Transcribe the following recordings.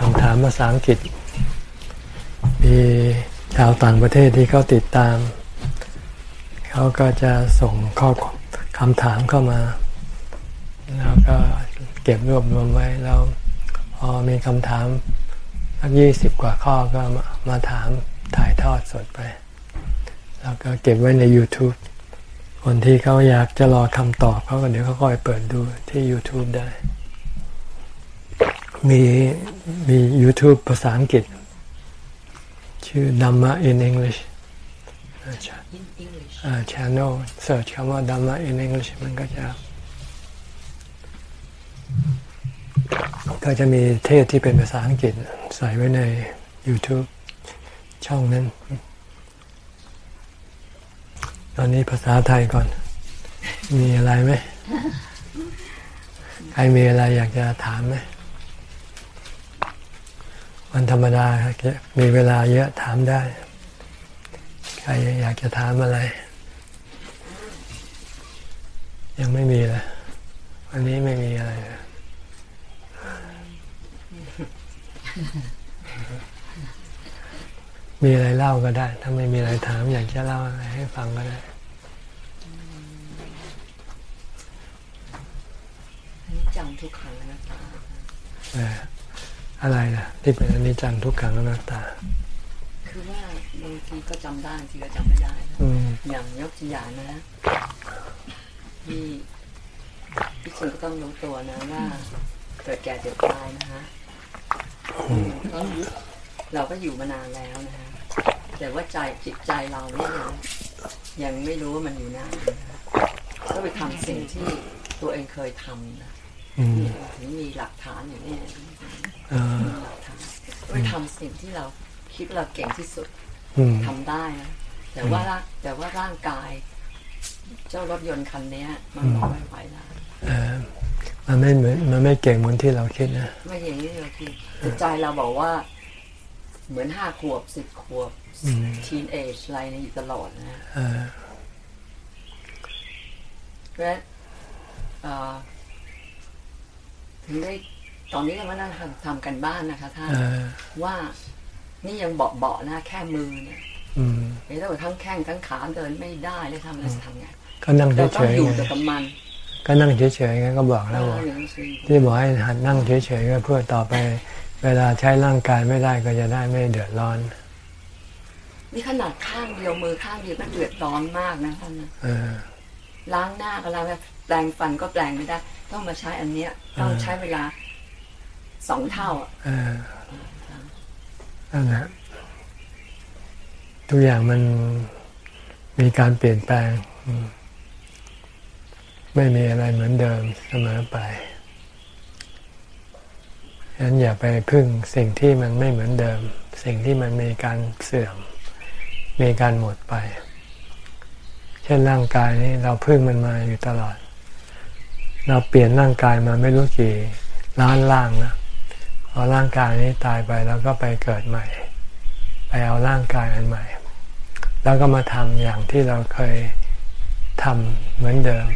คำถามภาษาอังกฤษ มีชาวต่างประเทศที่เขาติดตาม เขาก็จะส่งข้อคำถามเข้ามา แล้วก็เก็บรวบรวมไว้แล้วพอมีคำถามสักยี่สิบกว่าข้อก็มาถามถ่ายทอดสดไป แล้วก็เก็บไว้ใน YouTube คนที่เขาอยากจะรอคำตอบเขาก็เดี๋ยวเขาคอยเปิดดูที่ YouTube ได้ มีมี YouTube ภาษาอังกฤษ ชื่อ Dhamma in English channel search คำว่า Dhamma in English มันก็จะ ก็จะมีเทศที่เป็นภาษาอังกฤษใส่ไว้ใน YouTube ช่องนั้น ตอนนี้ภาษาไทยก่อน มีอะไรไหม ใครมีอะไรอยากจะถามไหม วันธรรมดามีเวลาเยอะถามได้ ใครอยากจะถามอะไร ยังไม่มีเลยวันนี้ไม่มีอะไรเลยมีอะไรเล่าก็ได้ ถ้าไม่มีอะไรถาม อยากจะเล่าอะไรให้ฟังก็ได้อันนี้จังทุกขังอนัตตาเอออะไรนะที่เป็นอนิจจังทุกขังอนัตตา คือว่าบางทีก็จำได้บางทีก็จำไม่ได้อย่างยกตัวอย่างนะที่พี่ชิงก็ต้องรู้ตัวนะว่าเกิดแก่เจ็บตายนะฮะเราก็อยู่มานานแล้วนะฮะแต่ว่าใจจิตใจเราเนี่ยยังไม่รู้ว่ามันอยู่นานก็ไปทำสิ่งที่ตัวเองเคยทำนะถึง มีหลักฐานอยู่นี่มีหลักฐานไปทำสิ่งที่เราคิดเราเก่งที่สุดทำได้นะแต่ว่าแต่ว่าร่างกาย เจ้ารถยนต์คันนี้มันไม่ไหวแล้วมันไม่เหมือนมันไม่เก่งเหมือนที่เราคิดนะไม่อย่างนี้เราคิดใจเราบอกว่า เหมือนห้าขวบสิบขวบทีนเอจอะไรนี่อยู่ตลอดนะเพราะ ถึงได้ตอนนี้เรามานั่งทำทำกันบ้านนะคะท่านว่านี่ยังเบาเบานะแค่มือเนี่ยเดี๋ยวทั้งแข้งทั้งขาเดินไม่ได้เลยทำอะไรทำไงก็นั่งเฉยๆอยู่กับมันก็นั่งเฉยๆก็บอกแล้วบอกที่บอกให้หัดนั่งเฉยๆก็เพื่อต่อไป เวลาใช้ร่างกายไม่ได้ก็จะได้ไม่เดือดร้อน นี่ขนาดข้างเดียวมือข้างเดียวก็เดือดร้อนมากนะท่านนะล้างหน้าก็ล้างแปลงฟันก็แปลงไม่ได้ ต้องมาใช้อันเนี้ย ต้องใช้เวลาสองเท่าอะนั่นแหละทุกอย่างมันมีการเปลี่ยนแปลง ไม่มีอะไรเหมือนเดิมเสมอไปฉะนั้นอย่าไปพึ่งสิ่งที่มันไม่เหมือนเดิม สิ่งที่มันมีการเสื่อม มีการหมดไป เช่นร่างกายนี้เราพึ่งมันมาอยู่ตลอด เราเปลี่ยนร่างกายมาไม่รู้กี่ล้านล่างนะพอร่างกายนี้ตายไปแล้วก็ไปเกิดใหม่ ไปเอาร่างกายอันใหม่ แล้วก็มาทำอย่างที่เราเคยทำเหมือนเดิม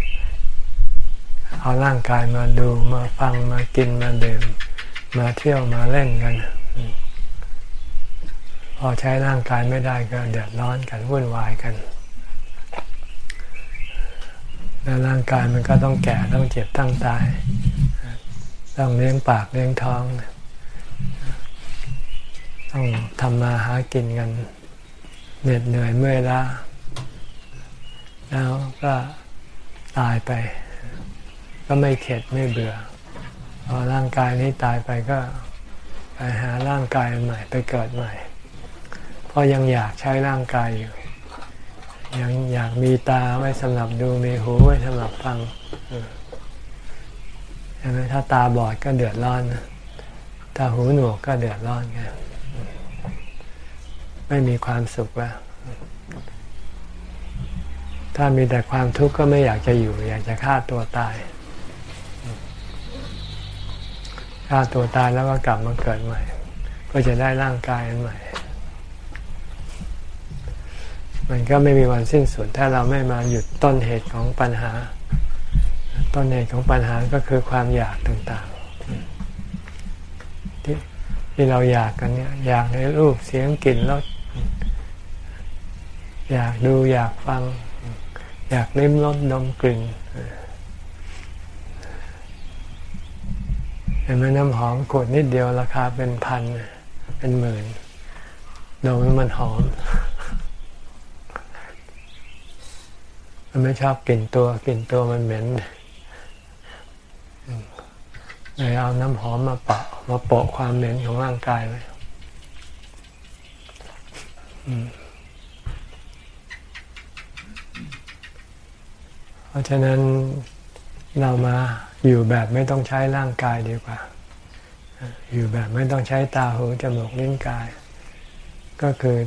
เอาร่างกายมาดูมาฟังมากินมาดื่มมาเที่ยวมาเล่นกันพอใช้ร่างกายไม่ได้ก็เดือดร้อนกันวุ่นวายกัน แล้วร่างกายมันก็ต้องแก่ต้องเจ็บต้องตาย ต้องเลี้ยงปากเลี้ยงท้อง ต้องทำมาหากินกันเหน็ดเหนื่อยเมื่อยล้าแล้วก็ตายไป ก็ไม่เข็ดไม่เบื่อพอร่างกายนี้ตายไปก็ไปหาร่างกายใหม่ไปเกิดใหม่เพราะยังอยากใช้ร่างกายอยู่ ยังอยากมีตาไว้สำหรับดูมีหูไว้สำหรับฟังใช่ไหมถ้าตาบอดก็เดือดร้อนถ้าหูหนวกก็เดือดร้อนกันไม่มีความสุขแล้วถ้ามีแต่ความทุกข์ก็ไม่อยากจะอยู่ อยากจะฆ่าตัวตายฆ่าตัวตายแล้วก็กลับมาเกิดใหม่ ก็จะได้ร่างกายอันใหม่ มันก็ไม่มีวันสิ้นสุด ถ้าเราไม่มาหยุดต้นเหตุของปัญหา ต้นเหตุของปัญหาก็คือความอยากต่างๆ ที่ที่เราอยากกันเนี่ยอยากในรูปเสียงกลิ่นรสอยากดูอยากฟัง อยากลิ้มรสดมกลิ่นเห็นไหมน้ำหอมขวดนิดเดียวราคาเป็นพัน เป็นหมื่นดมมันหอม มันไม่ชอบกลิ่นตัวกลิ่นตัวมันเหม็นเลยเอาน้ำหอมมาปะมาโปะความเหม็นของร่างกายไว้เพราะฉะนั้นเรามาอยู่แบบไม่ต้องใช้ร่างกายดีกว่า อยู่แบบไม่ต้องใช้ตาหูจมูกลิ้นกาย ก็คือ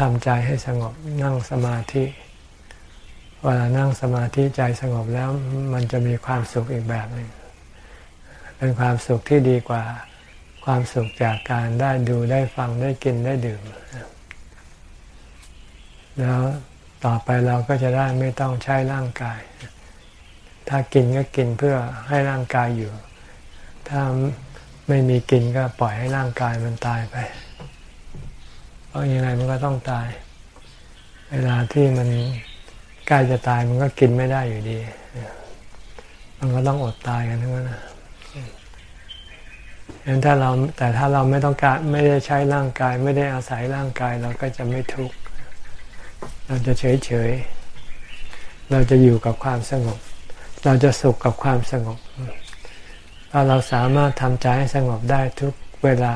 ทำใจให้สงบนั่งสมาธิ เวลานั่งสมาธิใจสงบแล้วมันจะมีความสุขอีกแบบหนึ่งเป็นความสุขที่ดีกว่าความสุขจากการได้ดูได้ฟังได้กินได้ดื่ม แล้วต่อไปเราก็จะได้ไม่ต้องใช้ร่างกาย ถ้ากินก็กินเพื่อให้ร่างกายอยู่ ถ้าไม่มีกินก็ปล่อยให้ร่างกายมันตายไป เพราะยังไงมันก็ต้องตาย เวลาที่มัน ใกล้จะตายมันก็กินไม่ได้อยู่ดี มันก็ต้องอดตายกันทั้งนั้นเห็นถ้าเราแต่ถ้าเราไม่ต้องการไม่ได้ใช้ร่างกาย ไม่ได้อาศัยร่างกายเราก็จะไม่ทุกข์เราจะเฉยเฉยเราจะอยู่กับความสงบ เราจะสุขกับความสงบถ้าเราสามารถทำใจให้สงบได้ทุกเวลา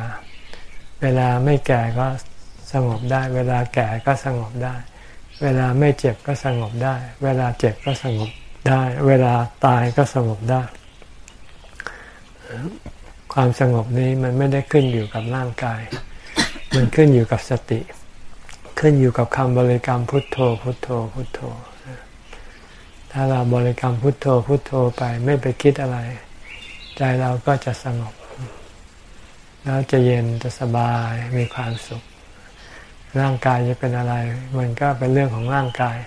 เวลาไม่แก่ก็สงบได้ เวลาแก่ก็สงบได้ เวลาไม่เจ็บก็สงบได้ เวลาเจ็บก็สงบได้ เวลาตายก็สงบได้ ความสงบนี้มันไม่ได้ขึ้นอยู่กับร่างกาย มันขึ้นอยู่กับสติ ขึ้นอยู่กับคำบริกรรมพุทโธ พุทโธ พุทโธ ถ้าเราบริกรรมพุทโธ พุทโธไปไม่ไปคิดอะไร ใจเราก็จะสงบ แล้วจะเย็นจะสบายมีความสุข ร่างกายจะเป็นอะไร มันก็เป็นเรื่องของร่างกาย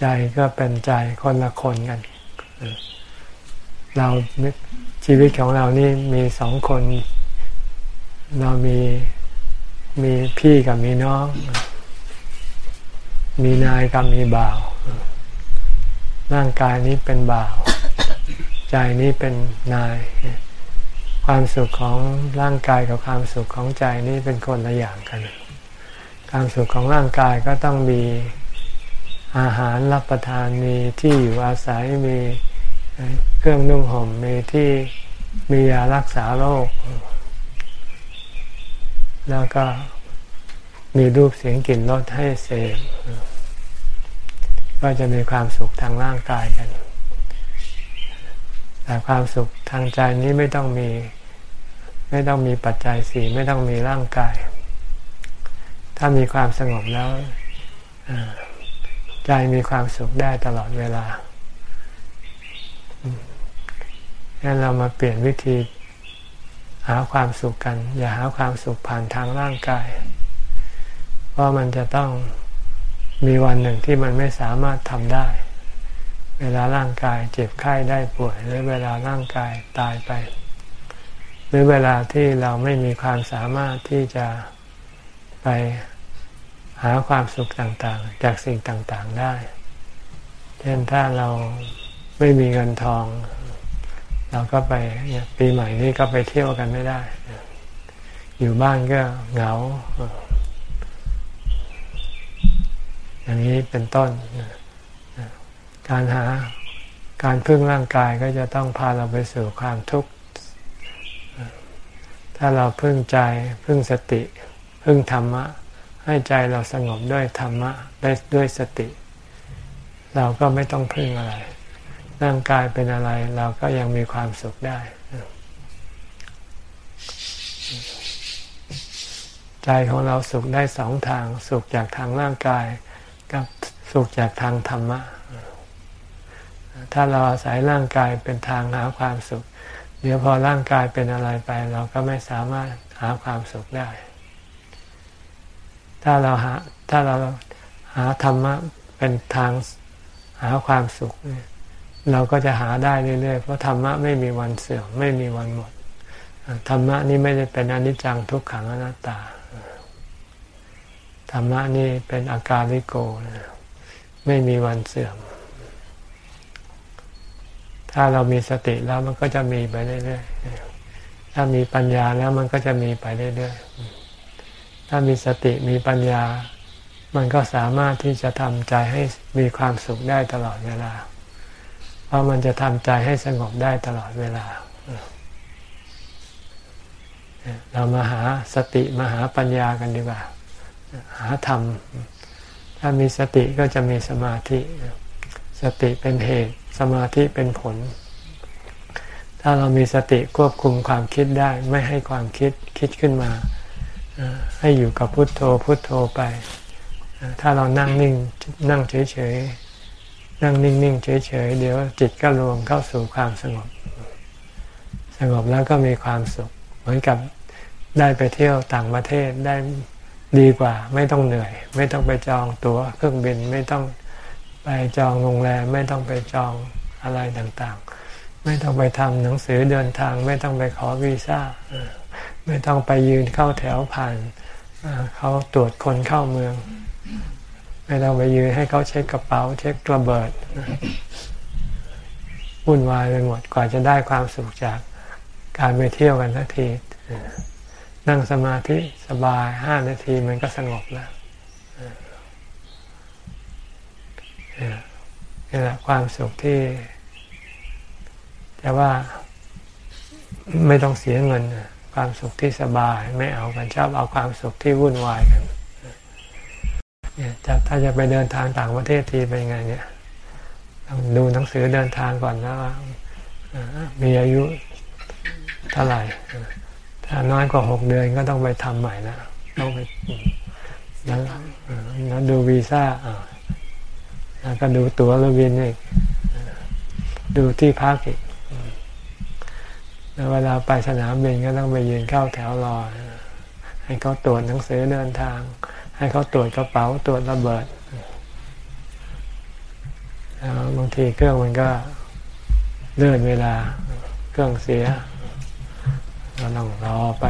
ใจก็เป็นใจคนละคนกัน เราชีวิตของเรานี่มีสองคน เรามีมีพี่กับมีน้อง มีนายกับมีบ่าว ร่างกายนี้เป็นบ่าว ใจนี้เป็นนาย ความสุขของร่างกายกับความสุขของใจนี้เป็นคนละอย่างกัน ความสุขของร่างกายก็ต้องมีอาหารรับประทานมีที่อยู่อาศัยมีเครื่องนุ่งห่มมีที่มียารักษาโรค แล้วก็มีรูปเสียงกลิ่นรสให้เสพก็จะมีความสุขทางร่างกายกัน แต่ความสุขทางใจนี้ไม่ต้องมี ไม่ต้องมีปัจจัยสี่ไม่ต้องมีร่างกาย ถ้ามีความสงบแล้วใจมีความสุขได้ตลอดเวลางั้นเรามาเปลี่ยนวิธีหาความสุขกัน อย่าหาความสุขผ่านทางร่างกาย เพราะมันจะต้องมีวันหนึ่งที่มันไม่สามารถทำได้ เวลาร่างกายเจ็บไข้ได้ป่วย หรือเวลาร่างกายตายไป หรือเวลาที่เราไม่มีความสามารถที่จะ ไปหาความสุขต่างๆ จากสิ่งต่างๆได้ เช่นถ้าเราไม่มีเงินทอง เราก็ไปปีใหม่นี้ก็ไปเที่ยวกันไม่ได้ อยู่บ้านก็เหงา อย่างนี้เป็นต้น การหาการพึ่งร่างกายก็จะต้องพาเราไปสู่ความทุกข์ ถ้าเราพึ่งใจพึ่งสติ พึ่งธรรมะ ให้ใจเราสงบด้วยธรรมะได้ด้วยสติ เราก็ไม่ต้องพึ่งอะไร ร่างกายเป็นอะไรเราก็ยังมีความสุขได้ ใจของเราสุขได้สองทาง สุขจากทางร่างกาย กับสุขจากทางธรรมะ ถ้าเราอาศัยร่างกายเป็นทางหาความสุข เดี๋ยวพอร่างกายเป็นอะไรไป เราก็ไม่สามารถหาความสุขได้ ถ้าเราหาถ้าเราหาธรรมะเป็นทางหาความสุขเนี่ยเราก็จะหาได้เรื่อยๆ เพราะธรรมะไม่มีวันเสื่อมไม่มีวันหมดธรรมะนี่ไม่ได้เป็นอนิจจังทุกขังอนัตตาธรรมะนี่เป็นอาการลิโกไม่มีวันเสื่อม ถ้าเรามีสติแล้วมันก็จะมีไปเรื่อยๆถ้ามีปัญญาแล้วมันก็จะมีไปเรื่อยๆ ถ้ามีสติมีปัญญา มันก็สามารถที่จะทำใจให้มีความสุขได้ตลอดเวลา เพราะมันจะทำใจให้สงบได้ตลอดเวลา เรามาหาสติมาหาปัญญากันดีกว่า หาธรรม ถ้ามีสติก็จะมีสมาธิ สติเป็นเหตุ สมาธิเป็นผล ถ้าเรามีสติควบคุมความคิดได้ ไม่ให้ความคิดคิดขึ้นมา ให้อยู่กับพุทโธพุทโธไป ถ้าเรานั่งนิ่งนั่งเฉยๆนั่งนิ่งๆเฉยๆเดี๋ยวจิตก็รวมเข้าสู่ความสงบ สงบแล้วก็มีความสุข เหมือนกับได้ไปเที่ยวต่างประเทศได้ดีกว่า ไม่ต้องเหนื่อย ไม่ต้องไปจองตัว๋วเครื่องบินไม่ต้องไปจองโรงแรมไม่ต้องไปจองอะไรต่างๆ ไม่ต้องไปทำหนังสือเดินทาง ไม่ต้องไปขอวีซ่า ไม่ต้องไปยืนเข้าแถวผ่านเขาตรวจคนเข้าเมือง ไม่ต้องไปยืนให้เขาเช็คกระเป๋า เช็คระเบิดวุ่นวายไปหมดกว่าจะได้ความสุขจากการไปเที่ยวกันสักทีนั่งสมาธิสบายห้านาทีมันก็สงบแล้วนี่แหละความสุขที่ แต่ว่าไม่ต้องเสียเงิน ความสุขที่สบาย ไม่เอากันชอบเอาความสุขที่วุ่นวายกันเนี่ยถ้าจะไปเดินทางต่างประเทศทีเป็นไงเนี่ยต้องดูหนังสือเดินทางก่อนนะว่ามีอายุเท่าไหร่ ถ้าน้อยกว่าหกเดือนก็ต้องไปทำใหม่แล้วต้องไปแล้วแล้วดูวีซ่าแล้วก็ดูตั๋วรถบินอีกดูที่พักอีก แล้วเวลาไปสนามบินก็ต้องไปยืนเข้าแถวรอ ให้เขาตรวจหนังสือเดินทาง ให้เขาตรวจกระเป๋าตรวจระเบิดแล้วบางทีเครื่องมันก็เลื่อนเวลาเครื่องเสียก็ต้องรอไป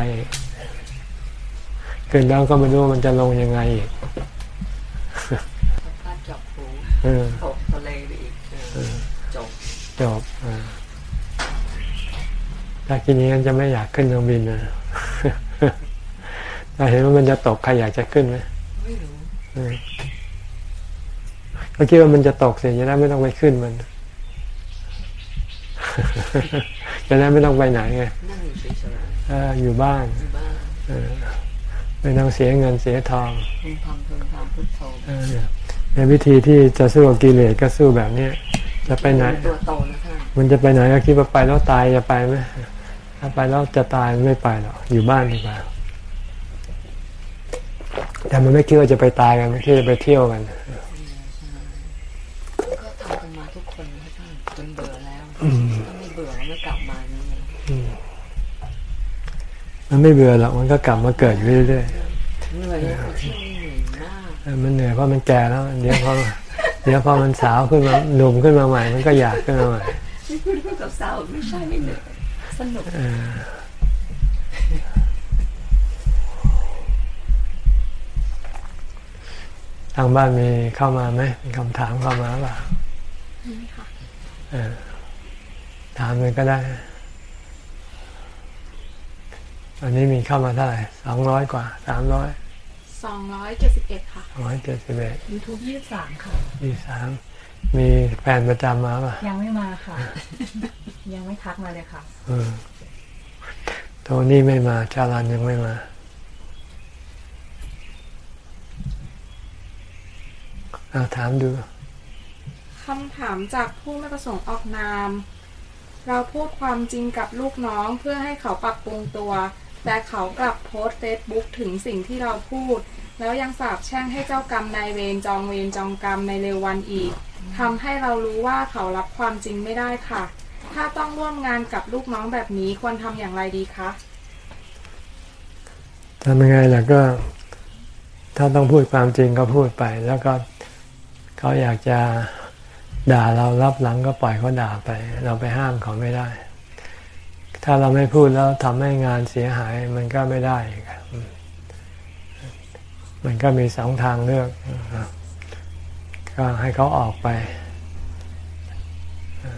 ขึ้นแล้วก็ไม่รู้มันจะลงยังไงอีกถ้าจับหู ถ้าคิดอย่างนั้นจะไม่อยากขึ้นเครื่องบินนะถ้าเห็นว่ามันจะตกใครอยากจะขึ้นไหมไม่รู้ก็คิดว่ามันจะตกเสียจะได้ไม่ต้องไปขึ้นมันจะได้ไม่ต้องไปไหนไงนั่งอยู่เฉยๆอยู่บ้านไม่ต้องเสียเงินเสียทองพึงทำพึงทำพุทโธในวิธีที่จะสู้กับกิเลสก็สู้แบบเนี้ยจะไปไหนตัวโตนะคะมันจะไปไหนก็คิดว่าไปแล้วตายจะไปไหมถ้าไปแล้วจะตายไม่ไปหรอกอยู่บ้านดีกว่าแต่มันไม่คิดว่าจะไปตายกันไม่คิดจะไปเที่ยวกันก็ทำกันมาทุกคนให้ท่านจนเบื่อแล้วไม่เบื่อไม่กลับมานี่มันไม่เบื่อหรอกมันก็กลับมาเกิดอยู่เรื่อยๆเหนื่อยมากมันเหนื่อยเพราะมันแก่แล้วเดี๋ยวพอเดี๋ยวพอมันสาวขึ้นมาหนุ่มขึ้นมาใหม่ มันก็อยากขึ้นมาใหม่ที่พูดกับสาวไม่ใช่ไม่เหนื่อย สนุกทางบ้านมีเข้ามาไหมมีคำถามเข้ามาป่ะมีค่ะถามเลยก็ได้ อันนี้มีเข้ามาเท่าไหร่สองร้อยกว่าสามร้อยสองร้อยเจ็ดสิบเอ็ดค่ะร้อยเจ็ดสิบเอ็ดยูทูบยี่สามค่ะยี่สาม มีแฟนประจำมาป่ะ ยังไม่มาค่ะ ยังไม่ทักมาเลยค่ะเออโทนี่ไม่มาชาลันยังไม่มาอาถามดูคำถามจากผู้ไม่ประสงค์ออกนาม เราพูดความจริงกับลูกน้องเพื่อให้เขาปรับปรุงตัว แต่เขากลับโพสเฟซบุ๊กถึงสิ่งที่เราพูด แล้วยังสาบแช่งให้เจ้ากรรมนายเวรจองเวรจองกรรมในเร็ววันอีก ทำให้เรารู้ว่าเขารับความจริงไม่ได้ค่ะ ถ้าต้องร่วมงานกับลูกน้องแบบนี้ควรทำอย่างไรดีคะทำยังไงล่ะก็ ถ้าต้องพูดความจริงก็พูดไป แล้วก็เขาอยากจะด่าเรารับหลังก็ปล่อยเขาด่าไป เราไปห้ามเขาไม่ได้ ถ้าเราไม่พูดแล้วทำให้งานเสียหายมันก็ไม่ได้ มันก็มีสองทางเลือก ก็ให้เขาออกไป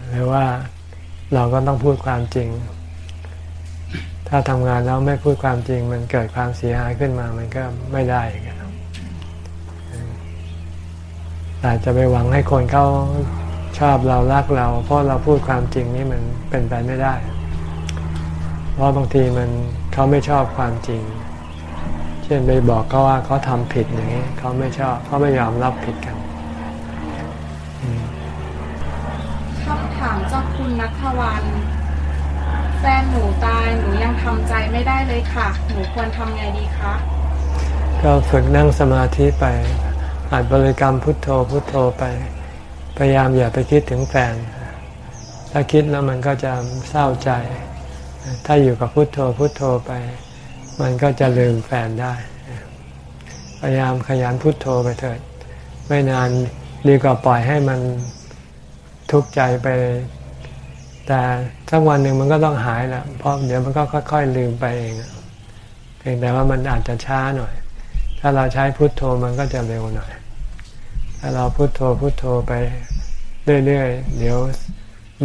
หรือว่าเราก็ต้องพูดความจริง ถ้าทำงานแล้วไม่พูดความจริง มันเกิดความเสียหายขึ้นมา มันก็ไม่ได้ครับแต่จะไปหวังให้คนเขาชอบเรารักเรา เพราะเราพูดความจริงนี่มันเป็นไปไม่ได้ เพราะบางทีมันเขาไม่ชอบความจริง เช่นไปบอกเขาว่าเขาทำผิดอย่างนี้เขาไม่ชอบเขาไม่ยอมรับผิดกันคำถามจาก คุณนัทวัน แฟนหนูตายหนูยังทำใจไม่ได้เลยค่ะ หนูควรทำไงดีคะ ก็ฝึกนั่งสมาธิไปอาจบริกรรมพุทโธพุทโธไป พยายามอย่าไปคิดถึงแฟน ถ้าคิดแล้วมันก็จะเศร้าใจ ถ้าอยู่กับพุทโธพุทโธไป มันก็จะลืมแฟนได้ พยายามขยันพุทโธไปเถิด ไม่นานดีกว่าปล่อยให้มันทุกข์ใจไป แต่สักวันหนึ่งมันก็ต้องหายแหละเพราะเดี๋ยวมันก็ค่อยๆลืมไปเองเพียงแต่ว่ามันอาจจะช้าหน่อย ถ้าเราใช้พุทโธมันก็จะเร็วหน่อย ถ้าเราพุโทโธพุโทโธไปเรื่อยๆเดี๋ยว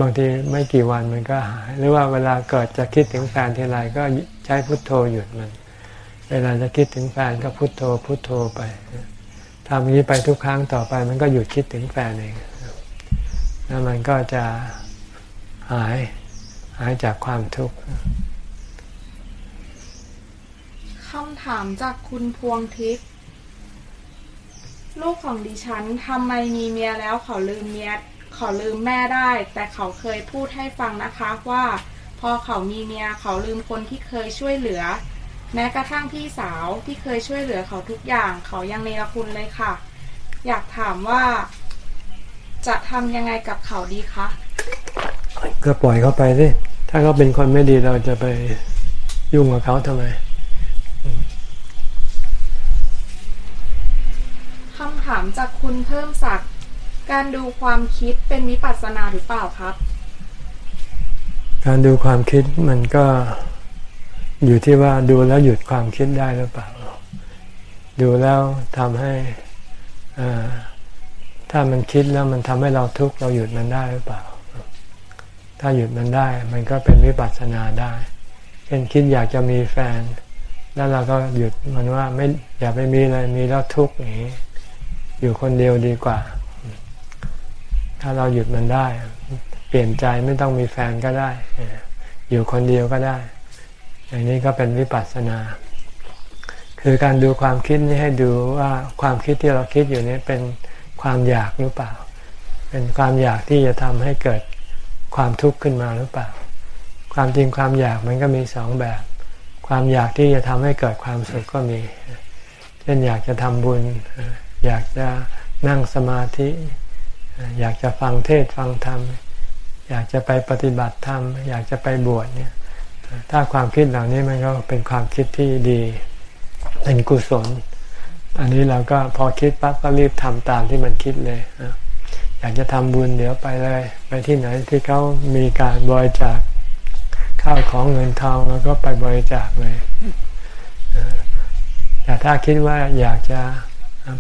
บางทีไม่กี่วันมันก็หาย หรือว่าเวลาเกิดจะคิดถึงแฟนทีไรก็ใช้พุโทโธหยุดมัน เวลาจะคิดถึงแฟนก็พุโทโธพุโทโธไปทำอย่างนี้ไปทุกครั้งต่อไปมันก็หยุดคิดถึงแฟนเองแล้วมันก็จะ หายหายจากความทุกข์คำถามจากคุณพวงทิพย์ลูกของดิฉันทำไมมีเมียแล้วเขาลืมเมียเขาลืมแม่ได้ แต่เขาเคยพูดให้ฟังนะคะว่า พอเขามีเมียเขาลืมคนที่เคยช่วยเหลือ แม้กระทั่งพี่สาวที่เคยช่วยเหลือเขาทุกอย่าง เขายังเนรคุณเลยค่ะ อยากถามว่า จะทำยังไงกับเขาดีคะ ก็ปล่อยเขาไปสิถ้าเขาเป็นคนไม่ดีเราจะไปยุ่งกับเขาทำไมคำถามจากคุณเพิ่มศักดิ์การดูความคิดเป็นวิปัสสนาหรือเปล่าครับ การดูความคิดมันก็อยู่ที่ว่าดูแล้วหยุดความคิดได้หรือเปล่า ดูแล้วทำให้ถ้ามันคิดแล้วมันทำให้เราทุกข์เราหยุดมันได้หรือเปล่า ถ้าหยุดมันได้ มันก็เป็นวิปัสสนาได้เช่นคิดอยากจะมีแฟน แล้วเราก็หยุดมันว่าไม่อย่าไปมีอะไรมีแล้วทุกข์อย่างนี้ อยู่คนเดียวดีกว่า ถ้าเราหยุดมันได้ เปลี่ยนใจไม่ต้องมีแฟนก็ได้ อยู่คนเดียวก็ได้ อย่างนี้ก็เป็นวิปัสสนา คือการดูความคิดนี่ให้ดูว่าความคิดที่เราคิดอยู่นี้เป็นความอยากหรือเปล่า เป็นความอยากที่จะทำให้เกิด ความทุกข์ขึ้นมาหรือเปล่า ความจริงความอยากมันก็มีสองแบบ ความอยากที่จะทำให้เกิดความสุขก็มี เช่นอยากจะทำบุญ อยากจะนั่งสมาธิ อยากจะฟังเทศฟังธรรม อยากจะไปปฏิบัติธรรม อยากจะไปบวชเนี่ย ถ้าความคิดเหล่านี้มันก็เป็นความคิดที่ดี เป็นกุศล อันนี้เราก็พอคิดปั๊บก็รีบทำตามที่มันคิดเลย อยากจะทำบุญเดี๋ยวไปเลย ไปที่ไหนที่เขามีการบริจาคข้าวของเงินทองแล้วก็ไปบริจาคเลยแต่ถ้าคิดว่าอยากจะ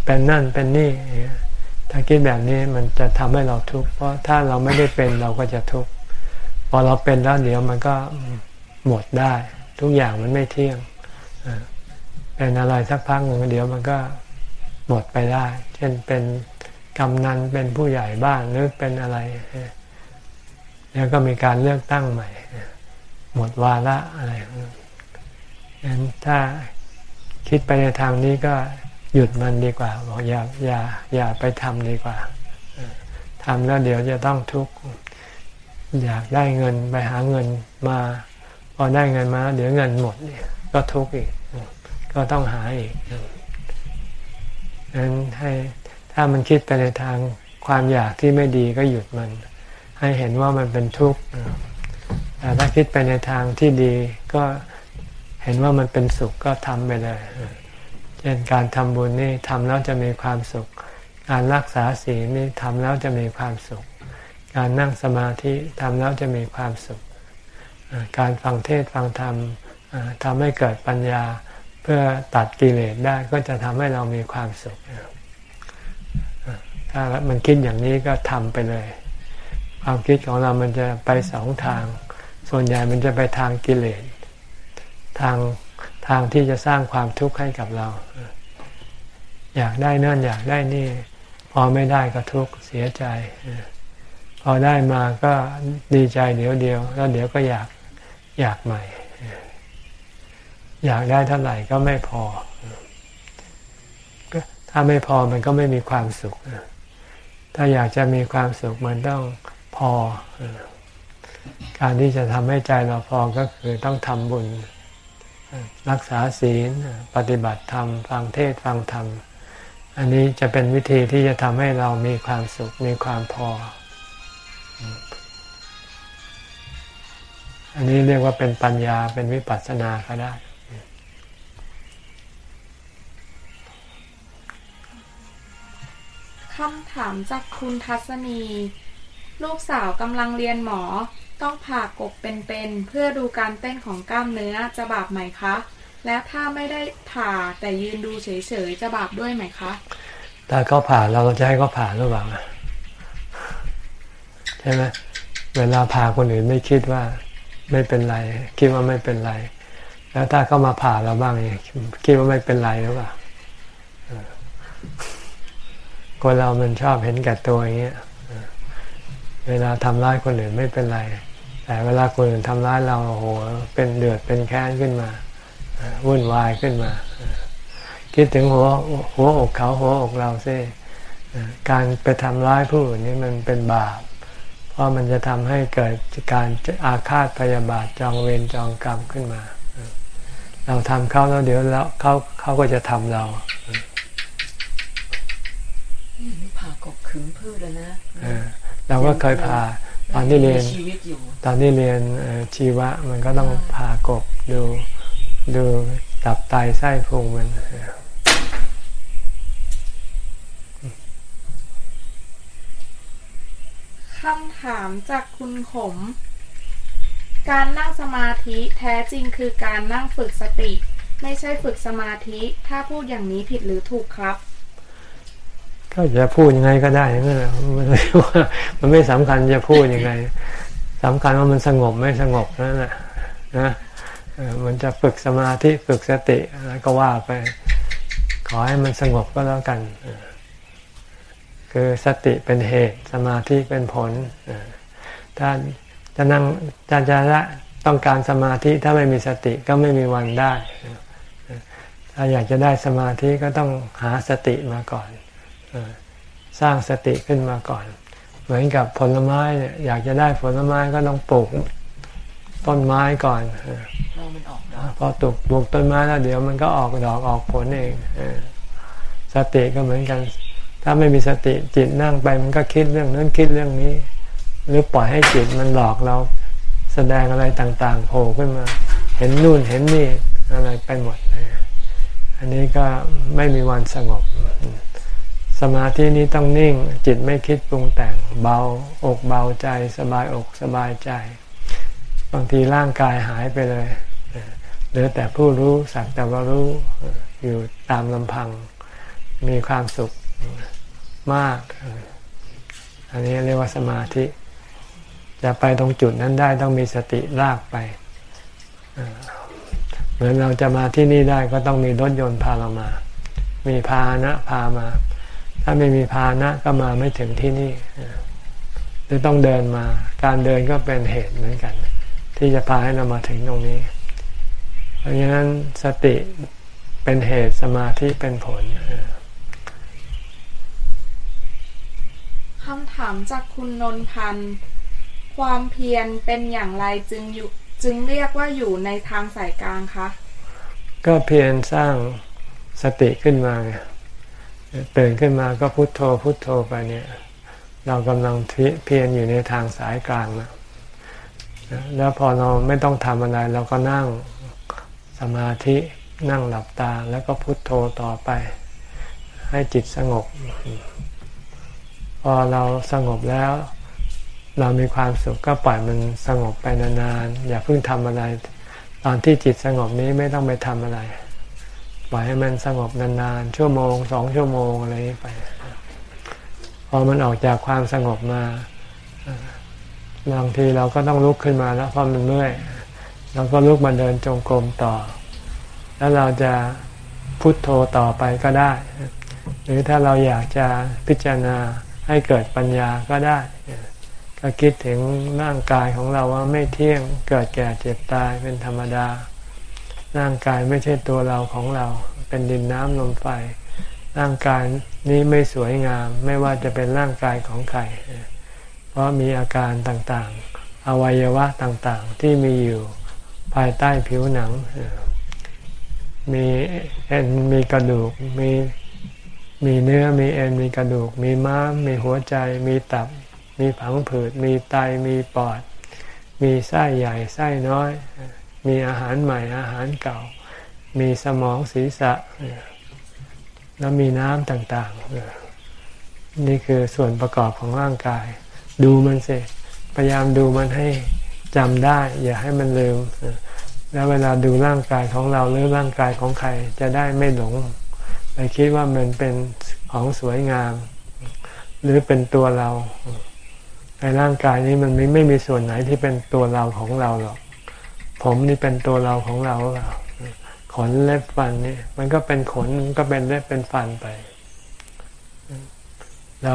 เป็นนั่นเป็นนี่ ถ้าคิดแบบนี้มันจะทำให้เราทุกข์เพราะถ้าเราไม่ได้เป็นเราก็จะทุกข์พอเราเป็นแล้วเดี๋ยวมันก็หมดได้ ทุกอย่างมันไม่เที่ยงเป็นอะไรสักพักหนึ่งเดี๋ยวมันก็หมดไปได้ เช่นเป็น กำนันเป็นผู้ใหญ่บ้านหรือเป็นอะไร แล้วก็มีการเลือกตั้งใหม่ หมดวาระอะไรงั้นถ้าคิดไปในทางนี้ก็หยุดมันดีกว่าบอกอย่าอย่าอย่าไปทำดีกว่าทำแล้วเดี๋ยวจะต้องทุกข์อยากได้เงินไปหาเงินมา พอได้เงินมา เดี๋ยวเงินหมดเนี่ยก็ทุกข์อีก ก็ต้องหาอีกนั้นให้ ถ้ามันคิดไปในทางความอยากที่ไม่ดีก็หยุดมัน ให้เห็นว่ามันเป็นทุกข์แต่ถ้าคิดไปในทางที่ดีก็เห็นว่ามันเป็นสุขก็ทำไปเลยเช่นการทำบุญนี่ทำแล้วจะมีความสุข การรักษาศีลนี่ทำแล้วจะมีความสุข การนั่งสมาธิทำแล้วจะมีความสุข การฟังเทศฟังธรรมทำให้เกิดปัญญาเพื่อตัดกิเลสได้ก็จะทำให้เรามีความสุข ถ้ามันคิดอย่างนี้ก็ทำไปเลย ความคิดของเรามันจะไปสองทาง ส่วนใหญ่มันจะไปทางกิเลสทางทางที่จะสร้างความทุกข์ให้กับเรา อยากได้นั่นอยากได้นี่ พอไม่ได้ก็ทุกข์เสียใจ พอได้มาก็ดีใจเดี๋ยวเดียว แล้วเดี๋ยวก็อยากอยากใหม่ อยากได้เท่าไหร่ก็ไม่พอถ้าไม่พอมันก็ไม่มีความสุข ถ้าอยากจะมีความสุขมันต้องพอ การที่จะทำให้ใจเราพอก็คือต้องทำบุญ รักษาศีลปฏิบัติธรรม ฟังเทศฟังธรรม อันนี้จะเป็นวิธีที่จะทำให้เรามีความสุขมีความพอ อันนี้เรียกว่าเป็นปัญญาเป็นวิปัสสนาก็ได้ คำถามจากคุณทัศนี ลูกสาวกำลังเรียนหมอ ต้องผ่ากบเป็นๆเพื่อดูการเต้นของกล้ามเนื้อจะบาปไหมคะ และถ้าไม่ได้ผ่าแต่ยืนดูเฉยๆจะบาปด้วยไหมคะถ้าเขาผ่าเราจะให้เขาผ่าหรือเปล่าใช่ไหมเวลาผ่าคนอื่นไม่คิดว่าไม่เป็นไร คิดว่าไม่เป็นไร แล้วถ้าเขามาผ่าเราบ้างคิดว่าไม่เป็นไรหรือเปล่า คนเรามันชอบเห็นแก่ตัวอย่างเงี้ยเวลาทำร้ายคนอื่นไม่เป็นไร แต่เวลาคนอื่นทำร้ายเราโอ้โหเป็นเดือดเป็นแค้นขึ้นมาวุ่นวายขึ้นมา คิดถึงหัวหัวอกเขาหัวอกเราซิการไปทำร้ายผู้อื่นนี่มันเป็นบาป เพราะมันจะทำให้เกิดการอาฆาตพยาบาทจองเวรจองกรรมขึ้นมา เราทำเขาแล้วเดี๋ยวแล้วเขาเขาก็จะทำเรา ผ่ากบขึงพืชแล้วนะเราก็เคยผ่าตอนที่เรียนตอนที่เรียนชีวะมันก็ต้องผ่ากบดูดูตับไตไส้พุงมันคำถามจากคุณขม การนั่งสมาธิแท้จริงคือการนั่งฝึกสติ ไม่ใช่ฝึกสมาธิ ถ้าพูดอย่างนี้ผิดหรือถูกครับ ก็จะพูดยังไงก็ได้นั่นแหละมันไม่ว่ามันไม่สำคัญจะพูดยังไงสำคัญว่ามันสงบไม่สงบนั่นแหละนะมันจะฝึกสมาธิฝึกสติอะไรก็ว่าไป ขอให้มันสงบก็แล้วกัน คือสติเป็นเหตุสมาธิเป็นผลถ้าจะนั่งจะจะละต้องการสมาธิถ้าไม่มีสติก็ไม่มีวันได้ ถ้าอยากจะได้สมาธิก็ต้องหาสติมาก่อน สร้างสติขึ้นมาก่อน เหมือนกับผลไม้เนี่ยอยากจะได้ผลไม้ก็ต้องปลูกต้นไม้ก่อนพอตกปลูกต้นไม้แล้วเดี๋ยวมันก็ออกดอกออกผลเองสติก็เหมือนกัน ถ้าไม่มีสติจิตนั่งไปมันก็คิดเรื่องนั้นคิดเรื่องนี้ หรือปล่อยให้จิตมันหลอกเราแสดงอะไรต่างๆโผล่ขึ้นมา เห็นนู่นเห็นนี่อะไรไปหมด อันนี้ก็ไม่มีวันสงบ สมาธินี้ต้องนิ่ง จิตไม่คิดปรุงแต่งเบาอกเบาใจ สบายอกสบายใจ บางทีร่างกายหายไปเลยเหลือแต่ผู้รู้สักแต่ว่ารู้อยู่ตามลำพังมีความสุขมาก อันนี้เรียกว่าสมาธิ จะไปตรงจุดนั้นได้ต้องมีสติลากไป เหมือนเราจะมาที่นี่ได้ก็ต้องมีรถยนต์พาเรามา มีพานะพามา ถ้าไม่มีพานะก็มาไม่ถึงที่นี่หรือต้องเดินมา การเดินก็เป็นเหตุเหมือนกัน ที่จะพาให้เรามาถึงตรงนี้ เพราะฉะนั้นสติเป็นเหตุสมาธิเป็นผลคำถามจากคุณนนพันธ์ความเพียรเป็นอย่างไรจึงอยู่จึงเรียกว่าอยู่ในทางสายกลางคะ ก็เพียรสร้างสติขึ้นมาไง ตื่นขึ้นมาก็พุโทโธพุโทโธไปเนี่ย เรากำลังเพียรอยู่ในทางสายกลางนะแล้วพอเราไม่ต้องทำอะไรเราก็นั่งสมาธินั่งหลับตาแล้วก็พุโทโธต่อไป ให้จิตสงบ พอเราสงบแล้ว เรามีความสุขก็ปล่อยมันสงบไปนานๆอย่าเพิ่งทำอะไร ตอนที่จิตสงบนี้ไม่ต้องไปทำอะไร ล่อยให้มันสงบนานๆ ชั่วโมงสองชั่วโมงอะไรไป พอมันออกจากความสงบมาบางทีเราก็ต้องลุกขึ้นมาแล้วเพราะมันเมื่อยเราก็ลุกมาเดินจงกรมต่อ แล้วเราจะพุทโธต่อไปก็ได้ หรือถ้าเราอยากจะพิจารณาให้เกิดปัญญาก็ได้ ก็คิดถึงร่างกายของเราว่าไม่เที่ยงเกิดแก่เจ็บตายเป็นธรรมดา ร่างกายไม่ใช่ตัวเราของเรา เป็นดินน้ำลมไฟ ร่างกายนี้ไม่สวยงาม ไม่ว่าจะเป็นร่างกายของใคร เพราะมีอาการต่างๆ อวัยวะต่างๆ ที่มีอยู่ภายใต้ผิวหนัง มีเอ็น มีกระดูก มี มีเนื้อ มีเอ็น มีกระดูก มีม้าม มีหัวใจ มีตับ มีผังผืด มีไต มีปอด มีไส้ใหญ่ ไส้น้อย มีอาหารใหม่อาหารเก่า มีสมองศีรษะ แล้วมีน้ำต่างๆ นี่คือส่วนประกอบของร่างกาย ดูมันสิพยายามดูมันให้จำได้ อย่าให้มันลืมแล้วเวลาดูร่างกายของเราหรือร่างกายของใครจะได้ไม่หลงไปคิดว่ามันเป็นของสวยงาม หรือเป็นตัวเราในร่างกายนี้มันไม่ไม่มีส่วนไหนที่เป็นตัวเราของเราหรอก ผมนี่เป็นตัวเราของเราหรอขนเล็บฟันนี่มันก็เป็นขนมันก็เป็นเล็บเป็นฟันไป เรา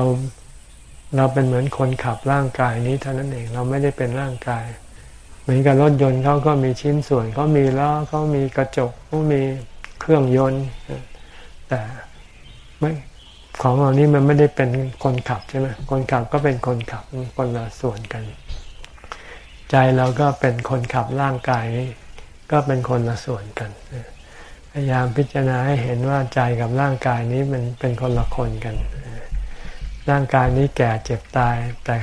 เราเป็นเหมือนคนขับร่างกายนี้เท่านั้นเองเราไม่ได้เป็นร่างกาย เหมือนกับรถยนต์เขาก็มีชิ้นส่วนเขามีล้อเขามีกระจกเขามีเครื่องยนต์ แต่ไม่ของเรานี้มันไม่ได้เป็นคนขับใช่ไหมคนขับก็เป็นคนขับคนละส่วนกัน ใจเราก็เป็นคนขับร่างกายก็เป็นคนละส่วนกันพยายามพิจารณาให้เห็นว่าใจกับร่างกายนี้มันเป็นคนละคนกัน ร่างกายนี้แก่เจ็บตาย แต่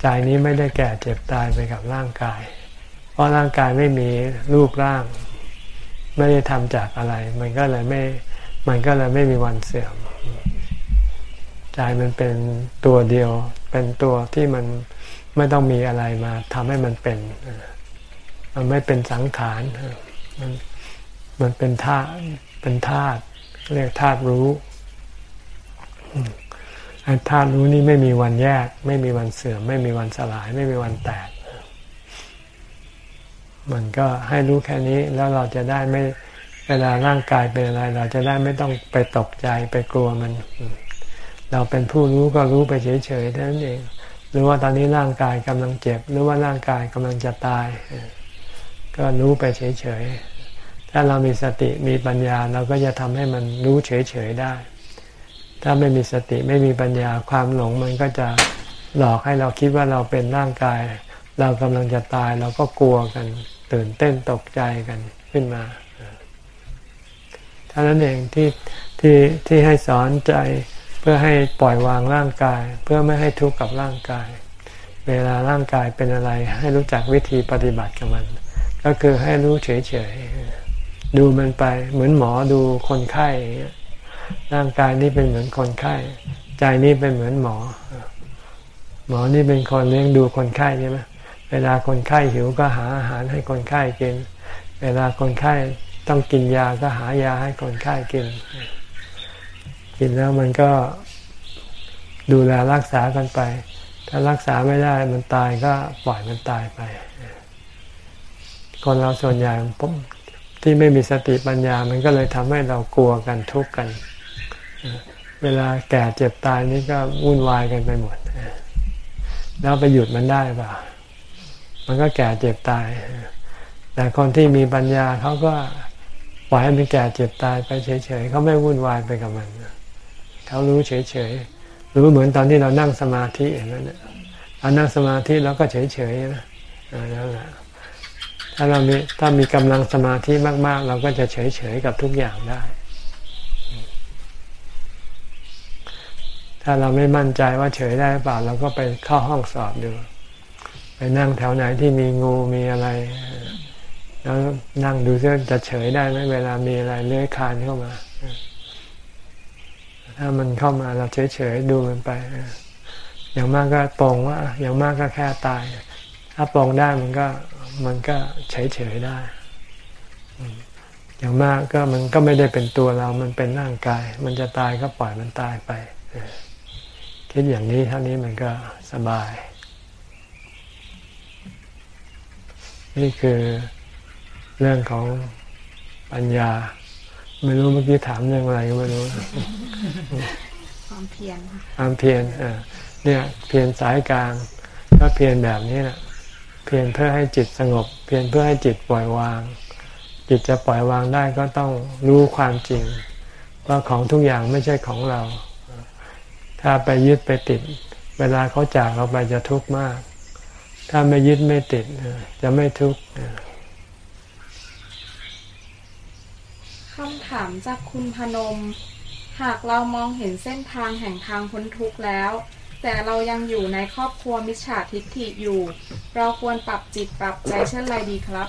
ใจนี้ไม่ได้แก่เจ็บตายไปกับร่างกาย เพราะร่างกายไม่มีรูปร่าง ไม่ได้ทำจากอะไร มันก็เลยไม่ มันก็เลยไม่มีวันเสื่อม ใจมันเป็นตัวเดียว เป็นตัวที่มัน ไม่ต้องมีอะไรมาทำให้มันเป็น มันไม่เป็นสังขาร มันมันเป็นธาตุเป็นธาตุเรียกธาตุรู้ไอ้ธาตุรู้นี่ไม่มีวันแยก ไม่มีวันเสื่อม ไม่มีวันสลาย ไม่มีวันแตก มันก็ให้รู้แค่นี้แล้วเราจะได้ไม่เวลาร่างกายเป็นอะไร เราจะได้ไม่ต้องไปตกใจไปกลัวมัน เราเป็นผู้รู้ก็รู้ไปเฉยๆเท่านั้นเอง หรือว่าตอนนี้ร่างกายกำลังเจ็บ หรือว่าร่างกายกำลังจะตาย ก็รู้ไปเฉยๆ ถ้าเรามีสติมีปัญญาเราก็จะทำให้มันรู้เฉยๆได้ ถ้าไม่มีสติไม่มีปัญญาความหลงมันก็จะหลอกให้เราคิดว่าเราเป็นร่างกาย เรากำลังจะตายเราก็กลัวกัน ตื่นเต้นตกใจกันขึ้นมาท่านั้นเองที่ที่ที่ให้สอนใจ พื่อให้ปล่อยวางร่างกาย เพื่อไม่ให้ทุกข์กับร่างกาย เวลาร่างกายเป็นอะไร ให้รู้จักวิธีปฏิบัติกับมัน ก็คือให้รู้เฉยๆดูมันไปเหมือนหมอดูคนไข้ร่างกายนี่เป็นเหมือนคนไข้ ใจนี่เป็นเหมือนหมอ หมอนี่เป็นคนเลี้ยงดูคนไข้ใช่ไหมเวลาคนไข้หิวก็หาอาหารให้คนไข้กิน เวลาคนไข้ต้องกินยาก็หายาให้คนไข้กิน กินแล้วมันก็ดูแลรักษากันไป ถ้ารักษาไม่ได้มันตายก็ปล่อยมันตายไป คนเราส่วนใหญ่ผมที่ไม่มีสติปัญญา มันก็เลยทำให้เรากลัวกันทุกข์กัน เวลาแก่เจ็บตายนี่ก็วุ่นวายกันไปหมด แล้วไปหยุดมันได้ป่ะมันก็แก่เจ็บตาย แต่คนที่มีปัญญาเขาก็ปล่อยให้มันแก่เจ็บตายไปเฉยๆเขาไม่วุ่นวายไปกับมันเขารู้เฉยๆรู้เหมือนตอนที่เรานั่งสมาธิอย่างนั้นเรานั่งสมาธิแล้วก็เฉยๆนะนั่นแหละถ้าเรามีถ้ามีกำลังสมาธิมาก ๆ เราก็จะเฉยๆกับทุกอย่างได้ ถ้าเราไม่มั่นใจว่าเฉยได้เปล่าเราก็ไปเข้าห้องสอบดู ไปนั่งแถวไหนที่มีงูมีอะไร แล้วนั่งดูซิจะเฉยได้ไหมเวลามีอะไรเลื้อยคานเข้ามา ถ้ามันเข้ามาเราเฉยๆดูมันไป อย่างมากก็ปรงว่า อย่างมากก็แค่ตาย ถ้าปรงได้มันก็มันก็เฉยเฉยได้ อย่างมากก็มันก็ไม่ได้เป็นตัวเรา มันเป็นร่างกาย มันจะตายก็ปล่อยมันตายไป คิดอย่างนี้เท่านี้มันก็สบาย นี่คือเรื่องของปัญญา ไม่รู้เมื่อกี้ถามเรื่องอะไรก็ไม่รู้ ความเพียรค่ะความเพียรเนี่ยเพียรสายกลางก็เพียรแบบนี้แหละเพียรเพื่อให้จิตสงบ เพียรเพื่อให้จิตปล่อยวาง จิตจะปล่อยวางได้ก็ต้องรู้ความจริง ว่าของทุกอย่างไม่ใช่ของเรา ถ้าไปยึดไปติด เวลาเขาจากเราไปจะทุกข์มาก ถ้าไม่ยึดไม่ติดจะไม่ทุกข์คำถามจากคุณพนม หากเรามองเห็นเส้นทางแห่งทางพ้นทุกข์แล้ว แต่เรายังอยู่ในครอบครัวมิจฉาทิฏฐิอยู่ เราควรปรับจิตปรับใจเช่นไรดีครับ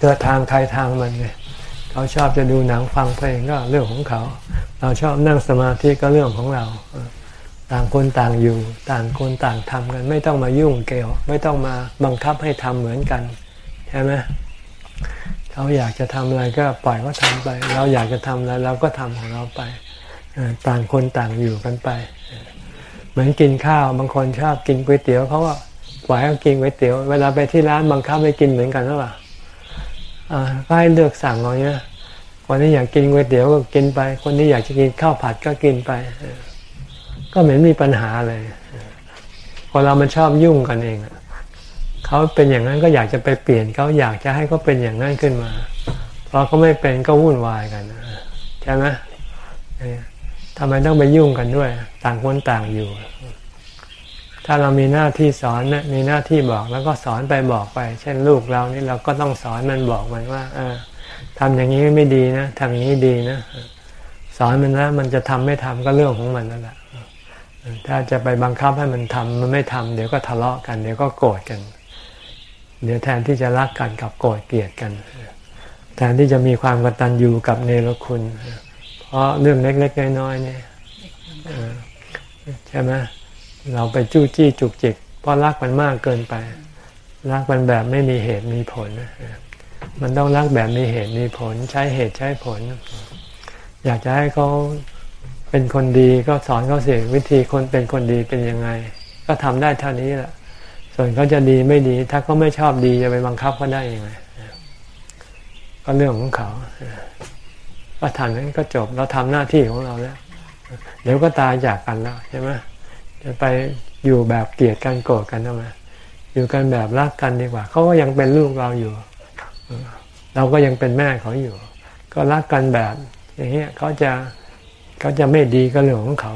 เกิดทางใครทางมันไงเขาชอบจะดูหนังฟังเพลงก็เรื่องของเขา เราชอบนั่งสมาธิก็เรื่องของเรา ต่างคนต่างอยู่ ต่างคนต่างทำกัน ไม่ต้องมายุ่งเกี่ยว ไม่ต้องมาบังคับให้ทำเหมือนกัน ใช่ไหม เขาอยากจะทำอะไรก็ปล่อยเขาทาไป เราอยากจะทำอะไรเราก็ทำของเราไปต่างคนต่างอยู่กันไป เหมือนกินข้าวบางคนชอบกินก๋วยเตี๋ยวเขาก็ปล่อยเขากินก๋วยเตี๋ยวเวลาไปที่ร้านบังคับให้กินเหมือนกันหรือเปล่าก็ให้เลือกสั่งเอาเนี้ยคนที่อยากกินก๋วยเตี๋ยวก็กินไป คนที่อยากจะกินข้าวผัดก็กินไป ก็เหมือนมีปัญหาเลยคนเรามันชอบยุ่งกันเองอะ เขาเป็นอย่างนั้นก็อยากจะไปเปลี่ยนเขาอยากจะให้เขาเป็นอย่างนั้นขึ้นมาพอเขาไม่เป็นก็วุ่นวายกันใช่ไหมทำไมต้องไปยุ่งกันด้วย ต่างคนต่างอยู่ ถ้าเรามีหน้าที่สอนมีหน้าที่บอกแล้วก็สอนไปบอกไป เช่นลูกเรานี่เราก็ต้องสอนมันบอกมันว่า เออทำอย่างนี้ไม่ดีนะทำอย่างนี้ดีนะสอนมันแล้วมันจะทำไม่ทำก็เรื่องของมันนั่นแหละถ้าจะไปบังคับให้มันทำมันไม่ทำเดี๋ยวก็ทะเลาะกัน เดี๋ยวก็โกรธกัน เดี๋ยวแทนที่จะรักกันกับโกรธเกลียดกัน แทนที่จะมีความกตัญญูกับเนรคุณ เพราะเรื่องเล็กๆน้อยๆเนี่ยใช่ไหมเราไปจู้จี้จุกจิกเพราะรักมันมากเกินไป รักมันแบบไม่มีเหตุมีผล มันต้องรักแบบมีเหตุมีผล ใช้เหตุใช้ผล อยากจะให้เขาเป็นคนดีก็สอนเขาเสียวิธีคนเป็นคนดีเป็นยังไง ก็ทำได้เท่านี้แหละ ส่วนเขาจะดีไม่ดี ถ้าเขาไม่ชอบดีจะไปบังคับเขาได้ยังไงก็เรื่องของเขาก็ทำนั้นก็จบเราทำหน้าที่ของเราแล้วเดี๋ยวก็ตายจากกันแล้วใช่ไหมจะไปอยู่แบบเกลียดกันโกรธกันทำไมอยู่กันแบบรักกันดีกว่าเขาก็ยังเป็นลูกเราอยู่เราก็ยังเป็นแม่เขาอยู่ ก็รักกันแบบ อย่างเงี้ยเขาจะเขาจะไม่ดีก็เรื่องของเขา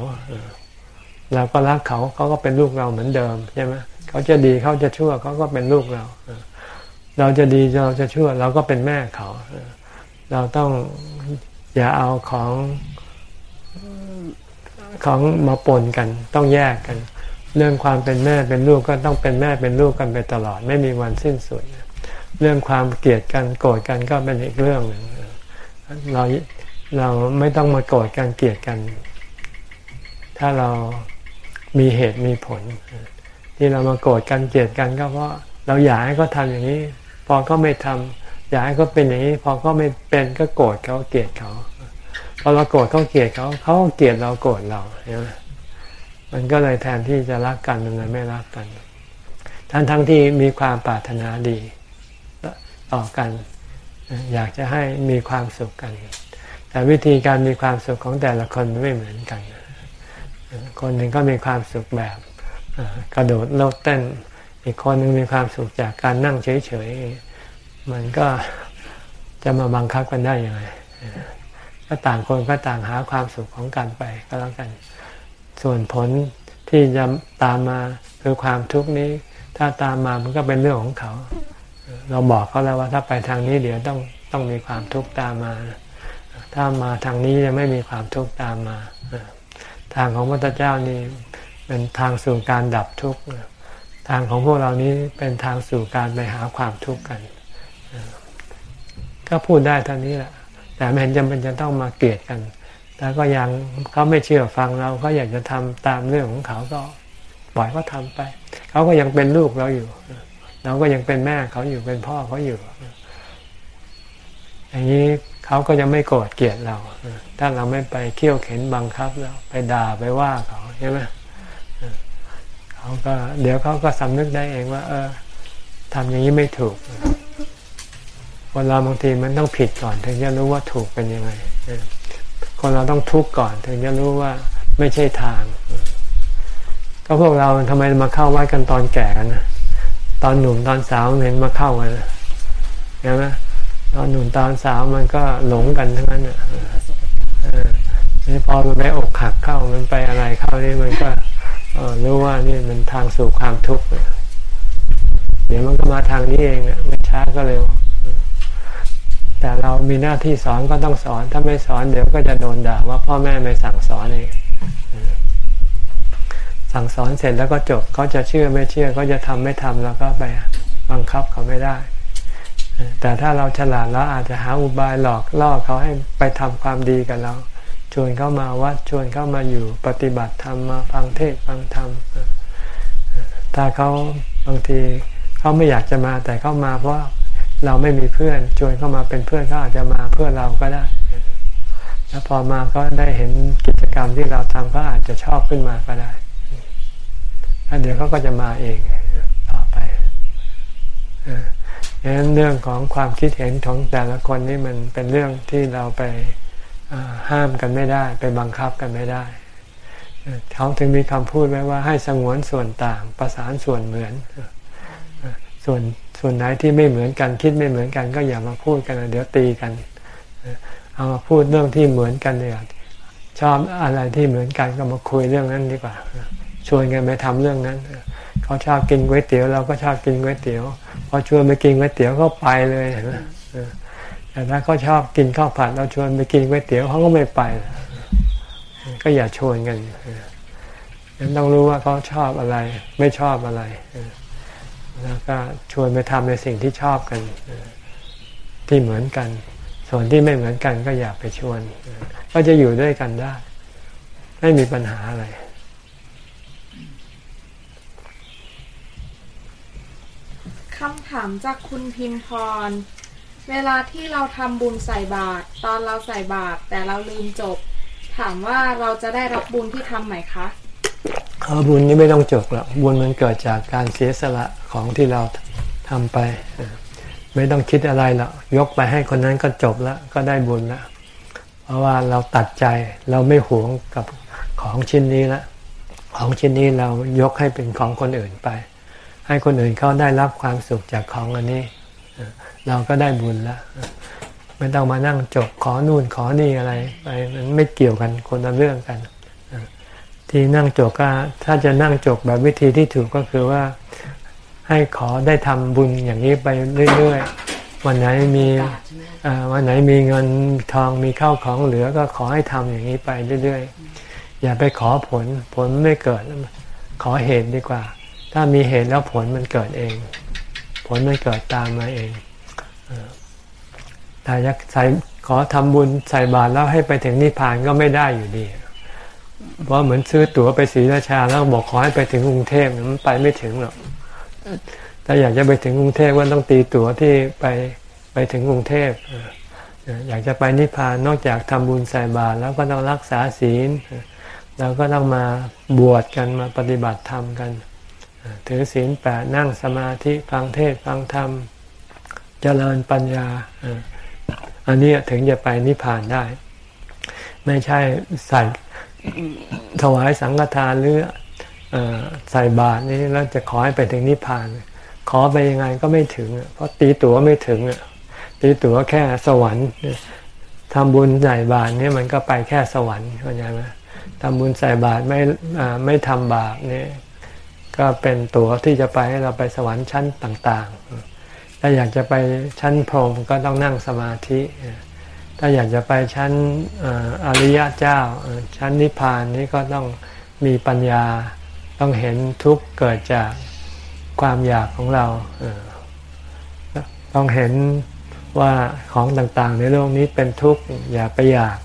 เราก็รักเขาเขาก็เป็นลูกเราเหมือนเดิมใช่ไหม เขาจะดีเขาจะชั่วเขาก็เป็นลูกเรา เราจะดีเราจะชั่ว เราก็เป็นแม่เขา เราต้องอย่าเอาของของมาปนกัน ต้องแยกกัน เรื่องความเป็นแม่เป็นลูกก็ต้องเป็นแม่เป็นลูกกันไปตลอด ไม่มีวันสิ้นสุด เรื่องความเกลียดกันโกรธกันก็เป็นอีกเรื่องหนึ่งเราเราไม่ต้องมาโกรธกันเกลียดกัน ถ้าเรามีเหตุมีผล ที่เรามาโกรธกันเกลียดกันก็เพราะเราอยากให้เขาทาอย่างนี้ พอก็ไม่ทำอยากให้เขาเป็นอย่างนี้ พอก็ไม่เป็นก็โกรธเขาเกลียดเขาพอเราโกรธเขาเกลียดเขาเขาเกลียดเราโกรธเราใช่ไหมมันก็เลยแทนที่จะรักกันมันเลยไม่รักกัน ทั้งทั้งที่มีความปรารถนาดีต่อกัน อยากจะให้มีความสุขกัน แต่วิธีการมีความสุขของแต่ละคนไม่เหมือนกัน คนหนึ่งก็มีความสุขแบบ กระโดดโลดเต้น อีกคนหนึ่งมีความสุขจากการนั่งเฉยๆ มันก็จะมาบังคับกันได้ยังไงก็ต่างคนก็ต่างหาความสุขของกันไปก็แล้วกัน ส่วนผลที่จะตามมาคือความทุกข์นี้ ถ้าตามมามันก็เป็นเรื่องของเขา เราบอกเขาแล้วว่าถ้าไปทางนี้เดี๋ยวต้องต้องมีความทุกข์ตามมา ถ้ามาทางนี้จะไม่มีความทุกข์ตามมา ทางของพระเจ้านี่ เป็นทางสู่การดับทุกข์ทางของพวกเรานี้เป็นทางสู่การไปหาความทุกข์กัน ก็พูดได้เท่านี้แหละ แต่ไม่เห็นจำเป็นจะต้องมาเกลียดกัน แต่ก็ยังเขาไม่เชื่อฟังเราเขาอยากจะทำตามเรื่องของเขาก็ปล่อยเขาทาไป เขาก็ยังเป็นลูกเราอยู่ เราก็ยังเป็นแม่เขาอยู่เป็นพ่อเขาอยู่ อย่างนี้เขาก็จะไม่โกรธเกลียดเรา ถ้าเราไม่ไปเคี่ยวเข็นบังคับเราไปด่าไปว่าเขาใช่ไหม เขาก็เดี๋ยวเขาก็สำนึกได้เองว่า เออทำอย่างนี้ไม่ถูก คนเราบางทีมันต้องผิดก่อน ถึงจะรู้ว่าถูกเป็นยังไงคนเราต้องทุกข์ก่อน ถึงจะรู้ว่าไม่ใช่ทาง ก็พวกเราทำไมมาเข้าวัดกันตอนแก่กันนะตอนหนุ่มตอนสาวเห็นมาเข้ากันเห็นไหมตอนหนุ่มตอนสาวมันก็หลงกันทั้งนั้นอะนี่พอมันไปอกหักเข้ามันไปอะไรเข้านี่มันก็ รู้ว่านี่มันทางสู่ความทุกข์เดี๋ยวมันก็มาทางนี้เองไม่ช้าก็เร็ว แต่เรามีหน้าที่สอนก็ต้องสอน ถ้าไม่สอนเดี๋ยวก็จะโดนด่าว่าพ่อแม่ไม่สั่งสอนเองสั่งสอนเสร็จแล้วก็จบเขาจะเชื่อไม่เชื่อเขาจะทำไม่ทำแล้วก็ไปบังคับเขาไม่ได้ แต่ถ้าเราฉลาดแล้วอาจจะหาอุบายหลอกล่อเขาให้ไปทำความดีกับเรา ชวนเข้ามาวัดชวนเข้ามาอยู่ปฏิบัติธรรมมาฟังเทศฟังธรรมถ้าเขาบางทีเขาไม่อยากจะมาแต่เขามาเพราะเราไม่มีเพื่อนชวนเข้ามาเป็นเพื่อนเขาอาจจะมาเพื่อเราก็ได้ แล้วพอมาก็ได้เห็นกิจกรรมที่เราทำก็อาจจะชอบขึ้นมาก็ได้แล้วเดี๋ยวเขาก็จะมาเองต่อไปดังนั้นเรื่องของความคิดเห็นของแต่ละคนนี่มันเป็นเรื่องที่เราไป ห้ามกันไม่ได้ ไปบังคับกันไม่ได้ เขาถึงมีคำพูดไว้ว่าให้สงวนส่วนต่างประสานส่วนเหมือน ส่วนส่วนไหนที่ไม่เหมือนกันคิดไม่เหมือนกัน ก็อย่ามาพูดกันเดี๋ยวตีกัน เอามาพูดเรื่องที่เหมือนกันเลยชอบอะไรที่เหมือนกันก็มาคุยเรื่องนั้นดีกว่า ชวนกันไปทำเรื่องนั้นเขาชอบกินก๋วยเตี๋ยวเราก็ชอบกินก๋วยเตี๋ยวพอชวนไปกินก๋วยเตี๋ยวก็ไปเลยเห็นไหม แต่ถ้าเขาชอบกินข้าวผัดเราชวนไปกินก๋วยเตี๋ยวเขาก็ไม่ไป ก็อย่าชวนกันยังต้องรู้ว่าเขาชอบอะไร ไม่ชอบอะไร แล้วก็ชวนไปทำในสิ่งที่ชอบกันที่เหมือนกัน ส่วนที่ไม่เหมือนกันก็อย่าไปชวน ก็จะอยู่ด้วยกันได้ ไม่มีปัญหาอะไรคำถามจากคุณพิมพร เวลาที่เราทำบุญใส่บาตรตอนเราใส่บาตรแต่เราลืมจบ ถามว่าเราจะได้รับบุญที่ทำไหมคะเอบุญนี้ไม่ต้องจบหรอกบุญมันเกิดจากการเสียสละของที่เราทำไป ไม่ต้องคิดอะไรหรอกยกไปให้คนนั้นก็จบแล้วก็ได้บุญล้วเพราะว่าเราตัดใจเราไม่หวงกับของชิ้นนี้ละของชิ้นนี้เรายกให้เป็นของคนอื่นไป ให้คนอื่นเขาได้รับความสุขจากของอันนี้ เราก็ได้บุญแล้วไม่ต้องมานั่งจบขอนู่นขอนี่อะไรไปมันไม่เกี่ยวกันคนละเรื่องกัน ที่นั่งจบก็ถ้าจะนั่งจบแบบวิธีที่ถูกก็คือว่าให้ขอได้ทำบุญอย่างนี้ไปเรื่อยๆ วันไหนมีวันไหนมีเงินทองมีข้าวของเหลือก็ขอให้ทำอย่างนี้ไปเรื่อยๆ อย่าไปขอผลผลไม่เกิด ขอเหตุดีกว่า ถ้ามีเหตุแล้วผลมันเกิดเอง ผลมันเกิดตามมาเอง แต่ยักใส่ขอทำบุญใส่บาตรแล้วให้ไปถึงนิพพานก็ไม่ได้อยู่ดี เพราะเหมือนซื้อตั๋วไปศรีราชาแล้วบอกขอให้ไปถึงกรุงเทพมันไปไม่ถึงหรอกถ้าอยากจะไปถึงกรุงเทพก็ต้องตีตั๋วที่ไปไปถึงกรุงเทพอยากจะไปนิพพานนอกจากทำบุญใส่บาตรแล้วก็ต้องรักษาศีลแล้วก็ต้องมาบวชกันมาปฏิบัติธรรมกันถือศีลแปดนั่งสมาธิฟังเทศฟังธรรม เจริญปัญญา อันนี้ถึงจะไปนิพพานได้ ไม่ใช่ใส่ถวายสังฆทานหรือใส่บาตรนี้แล้วจะขอให้ไปถึงนิพพาน ขอไปยังไงก็ไม่ถึง เพราะตีตั๋วไม่ถึงตีตั๋วแค่สวรรค์ทำบุญใส่บาตรนี่มันก็ไปแค่สวรรค์เข้าใจไหมทำบุญใส่บาตรไม่ไม่ทำบาปนี่ก็เป็นตัวที่จะไปให้เราไปสวรรค์ชั้นต่าง ถ้าอยากจะไปชั้นพรหมก็ต้องนั่งสมาธิ ถ้าอยากจะไปชั้นอริยะเจ้า ชั้นนิพพานนี้ก็ต้องมีปัญญา ต้องเห็นทุกข์เกิดจากความอยากของเรา ต้องเห็นว่าของต่างๆ ในโลกนี้เป็นทุกข์อย่าไปอยาก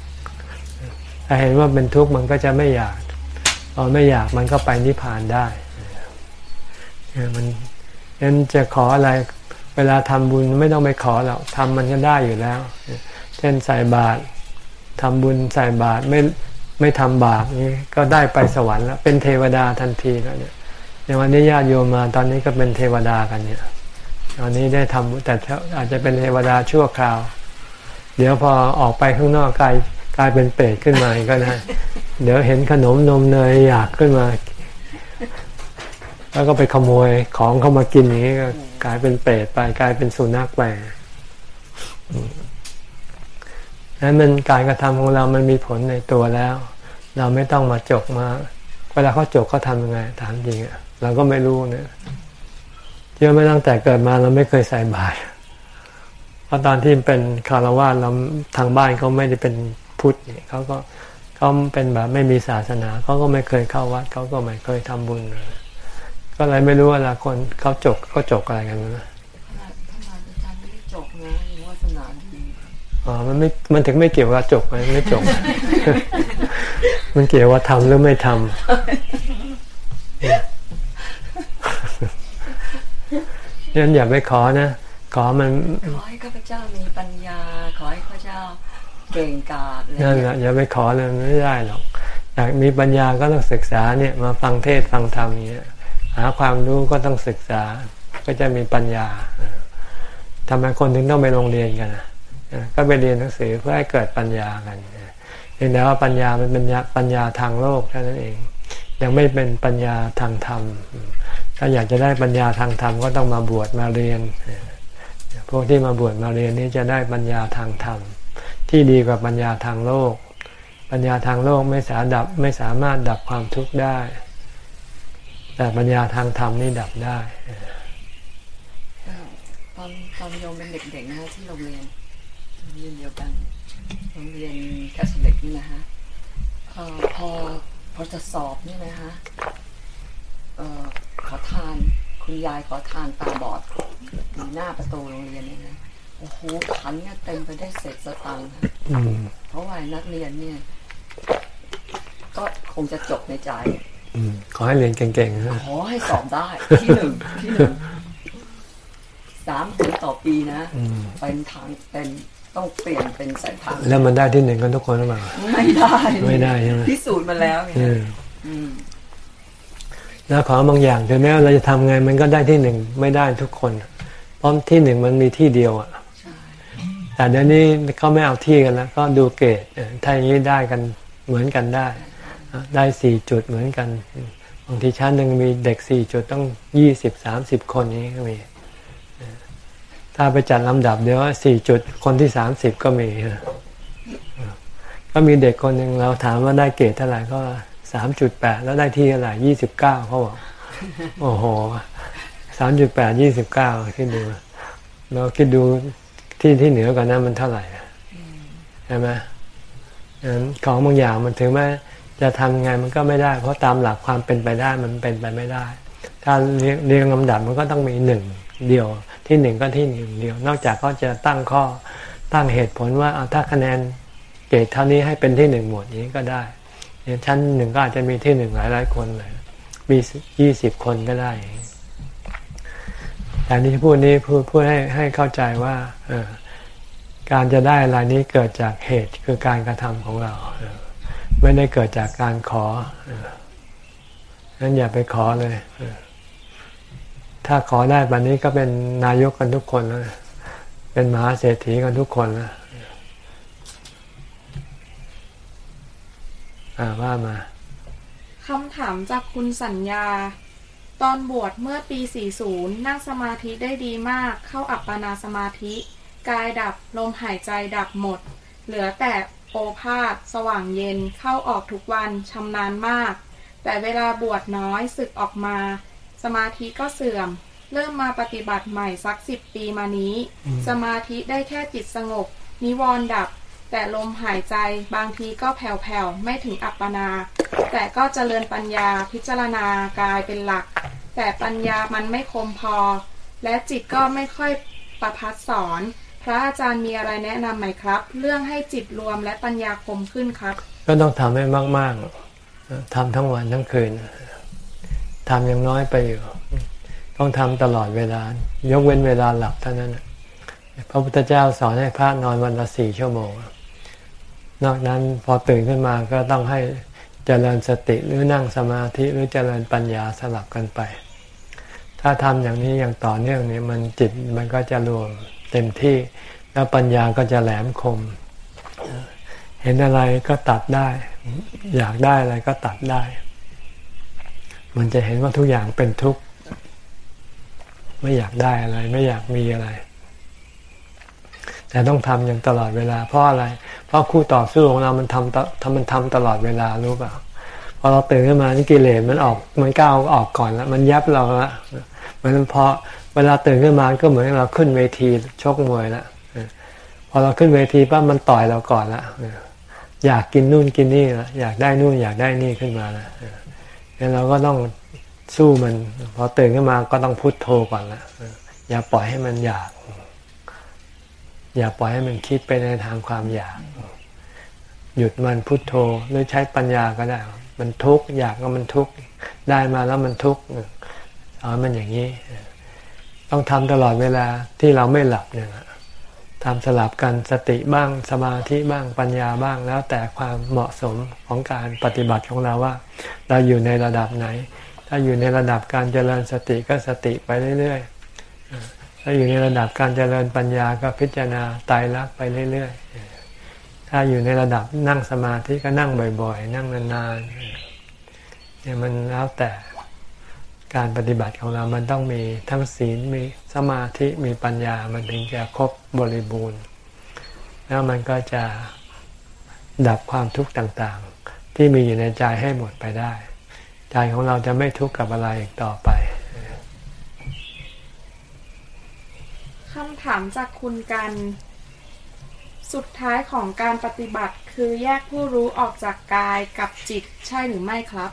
ถ้าเห็นว่าเป็นทุกข์มันก็จะไม่อยากพอไม่อยากมันก็ไปนิพพานได้มันงั้นจะขออะไร เวลาทำบุญไม่ต้องไปขอหรอกทำมันก็ได้อยู่แล้ว เช่นใส่บาตรทำบุญใส่บาตรไม่ไม่ทำบาปนี้ก็ได้ไปสวรรค์แล้วเป็นเทวดาทันทีแล้วเนี่ยในวันนี้ญาติโยมมาตอนนี้ก็เป็นเทวดากันเนี่ย ตอนนี้ได้ทำแต่อาจจะเป็นเทวดาชั่วคราว เดี๋ยวพอออกไปข้างนอกกลายกลายเป็นเปรตขึ้นมาก็ได้เดี๋ยวเห็นขนมนมเนยอยากขึ้นมา แล้วก็ไปขโมยของเข้ามากินอย่างนี้ก็กลายเป็นเปรตไปกลายเป็นสุนัขไปนั้นมันการกระทำของเรามันมีผลในตัวแล้ว เราไม่ต้องมาจกมา เวลาเขาจกเขาทำยังไง ถามจริงอะเราก็ไม่รู้เนี่ยเชื่อไหมตั้งแต่เกิดมาเราไม่เคยใส่บาตรเพราะตอนที่เป็นคารวะเราทางบ้านเขาไม่ได้เป็นพุทธเนี่ยเขาก็เขาเป็นแบบไม่มีศาสนาเขาก็ไม่เคยเข้าวัดเขาก็ไม่เคยทำบุญเลย ก็เลยไม่รู้เวลาคนเขาจกเขาจกอะไรกันนะขนาดขนาดอาจารย์ไม่ได้จบนะยังวาสนาดีอ๋อ มันไม่ มันถึงไม่เกี่ยวกับจบไหมไม่จบ มันเกี่ยวว่าทำหรือไม่ทำยันอย่าไปขอนะ ขอมัน ขอให้ข้าพเจ้ามีปัญญา ขอให้ข้าพเจ้าเก่งกาจอะไรนั่นแหเงี้ละยอย่าไปขอเลยมันไม่ได้หรอก อยากมีปัญญาก็ต้องศึกษาเนี่ย มาฟังเทศน์ฟังธรรมอย่างเงี้ย หาความรู้ก็ต้องศึกษาก็จะมีปัญญาทำไมคนถึงต้องไปโรงเรียนกันนะก็ไปเรียนหนังสือเพื่อให้เกิดปัญญากันเพียงแต่ว่าปัญญามันเป็นปัญญาทางโลกแค่นั้นเอง ยังไม่เป็นปัญญาทางธรรม ถ้าอยากจะได้ปัญญาทางธรรมก็ต้องมาบวชมาเรียน พวกที่มาบวชมาเรียนนี้จะได้ปัญญาทางธรรม ที่ดีกว่าปัญญาทางโลก ปัญญาทางโลกไม่สาดับไม่สามารถดับความทุกข์ได้ แต่ปัญญาทางธรรมนี่ดับได้ตอนตอนโยมเป็นเด็กๆนะฮะที่โรงเรียนโรงเรียนเดียวกันโรงเรียนแคทอลิกนี่นะฮะเอ่อพอพอจะสอบนี่นะฮะเอ่อขอทานคุณยายขอทานตาบอดอยู่หน้าประตูโรงเรียนเนี่ยนะโอ้โหขันเนี่ยเต็มไปได้วยเศษสตังค์ฮะอืมเพราะว่านักเรียนเนี่ย ก็คงจะจบในใจอืม ขอให้เรียนเก่งๆนะขอให้สอบได้ที่หนึ่งที่หนึ่งสามถึงต่อปีนะอืมเป็นทางเป็นต้องเปลี่ยนเป็นสายทางแล้วมันได้ที่หนึ่งกันทุกคนหรือเปล่าไม่ได้ไม่ได้ใช่ไหมพิสูจน์มาแล้วไงอืมอืมแล้วของบางอย่างถึงแม้ว่าเราจะทำไง มันก็ได้ที่หนึ่งไม่ได้ทุกคนเพราะที่หนึ่งมันมีที่เดียวอะใช่แต่เดี๋ยวนี้เขาไม่เอาที่กันแล้วก็ดูเกรดเออถ้าอย่างนี้ได้กันเหมือนกันได้อะ ได้สี่จุดเหมือนกันบางทีชั้นหนึ่งมีเด็กสี่จุดต้องยี่สิบสามสิบคนนี้ก็มีถ้าไปจัดลำดับเดี๋ยวสี่จุดคนที่สามสิบก็มีก็มีเด็กคนหนึ่งเราถามว่าได้เกรดเท่าไหร่ก็สามจุดแปดแล้วได้ที่เท่าไหร่ยี่สิบเก้าเขาบอกโอ้โหสามจุดแปดยี่สิบเก้าคิดดูเราคิดดูที่ที่เหนือกว่านั้นมันเท่าไหร่ใช่ไหมของบางอย่างมันถึงแม้ จะทำไงมันก็ไม่ได้ เพราะตามหลักความเป็นไปได้มันเป็นไปไม่ได้ถ้าเรียงเรียงลำดับมันก็ต้องมีหนึ่งเดียวที่หนึ่งก็ที่หนึ่งเดียว นอกจากเขาจะตั้งข้อตั้งเหตุผลว่าเอาถ้าคะแนนเกรดเท่านี้ให้เป็นที่หนึ่งหมดนี้ก็ได้อย่างชั้นหนึ่งก็อาจจะมีที่หนึ่งหลายหลายคนเลยมียี่สิบคนก็ได้แต่ที่พูดนี้พูดพูดให้ให้เข้าใจว่าเออการจะได้อะไรนี้เกิดจากเหตุคือการกระทำของเราเออ ไม่ได้เกิดจากการขอนั้นอย่าไปขอเลย ถ้าขอได้บันนี้ก็เป็นนายกกันทุกคนแล้วเป็นมหาเศรษฐีกันทุกคนแล้วอ่าว่ามาคำถามจากคุณสัญญา ตอนบวชเมื่อปี 40 นั่งสมาธิได้ดีมาก เข้าอัปปนาสมาธิ กายดับลมหายใจดับหมด เหลือแต่ โอภาษสว่างเย็น เข้าออกทุกวัน ชำนาญมาก แต่เวลาบวชน้อยศึกออกมา สมาธิก็เสื่อม เริ่มมาปฏิบัติใหม่สักสิบปีมานี้ สมาธิได้แค่จิตสงบ นิวรณ์ดับ แต่ลมหายใจบางทีก็แผ่วๆ ไม่ถึงอัปปนา แต่ก็เจริญปัญญาพิจารณากายเป็นหลัก แต่ปัญญามันไม่คมพอ และจิตก็ไม่ค่อยประพัดสอน พระอาจารย์มีอะไรแนะนำไหมครับ เรื่องให้จิตรวมและปัญญาคมขึ้นครับ ก็ต้องทำให้มากๆทำทั้งวันทั้งคืนทำยังน้อยไปอยู่ ต้องทำตลอดเวลา ยกเว้นเวลาหลับเท่านั้นพระพุทธเจ้าสอนให้พระนอนวันละสี่ชั่วโมง นอกนั้นพอตื่นขึ้นมาก็ต้องให้เจริญสติหรือนั่งสมาธิหรือเจริญปัญญาสลับกันไป ถ้าทำอย่างนี้อย่างต่อเนื่องนี้มันจิตมันก็จะรวม เต็มที่ แล้วปัญญาก็จะแหลมคม เห็นอะไรก็ตัดได้ อยากได้อะไรก็ตัดได้ มันจะเห็นว่าทุกอย่างเป็นทุกข์ ไม่อยากได้อะไร ไม่อยากมีอะไร แต่ต้องทำอย่างตลอดเวลา เพราะอะไร เพราะคู่ต่อสู้ของเรามันทำทำมันทำตลอดเวลารู้เปล่าพอเราตื่นขึ้นมานี่กิเลสมันออก มันก้าวออกก่อนแล้วมันยับเราละมันพอ เวลาตื่นขึ้นมาก็เหมือนเราขึ้นเวทีชกมวยแล้วพอเราขึ้นเวทีปั๊บมันต่อยเราก่อนละอยากกินนู่นกินนี่ละอยากได้นู่นอยากได้นี่ขึ้นมาละงั้นเราก็ต้องสู้มัน พอตื่นขึ้นมาก็ต้องพุโทโธก่อนละอย่าปล่อยให้มันอยาก อย่าปล่อยให้มันคิดไปในทางความอยาก หยุดมันพุโทโธหรือใช้ปัญญาก็ได้ มันทุกข์อยากก็มันทุกข์ได้มาแล้วมันทุกข์เอามันอย่างนี้ ต้องทำตลอดเวลาที่เราไม่หลับเนี่ยทำสลับกันสติบ้างสมาธิบ้างปัญญาบ้างแล้วแต่ความเหมาะสมของการปฏิบัติของเราว่า เราอยู่ในระดับไหน ถ้าอยู่ในระดับการเจริญสติก็สติไปเรื่อยๆถ้าอยู่ในระดับการเจริญปัญญาก็พิจารณาตายรักไปเรื่อยๆถ้าอยู่ในระดับนั่งสมาธิก็นั่งบ่อย ๆ นั่งนานๆเนี่ยมันแล้วแต่ การปฏิบัติของเรามันต้องมีทั้งศีลมีสมาธิมีปัญญามันถึงจะครบบริบูรณ์ แล้วมันก็จะดับความทุกข์ต่างๆ ที่มีอยู่ในใจให้หมดไปได้ ใจของเราจะไม่ทุกข์กับอะไรอีกต่อไปคำถามจากคุณกัน สุดท้ายของการปฏิบัติคือแยกผู้รู้ออกจากกายกับจิตใช่หรือไม่ครับ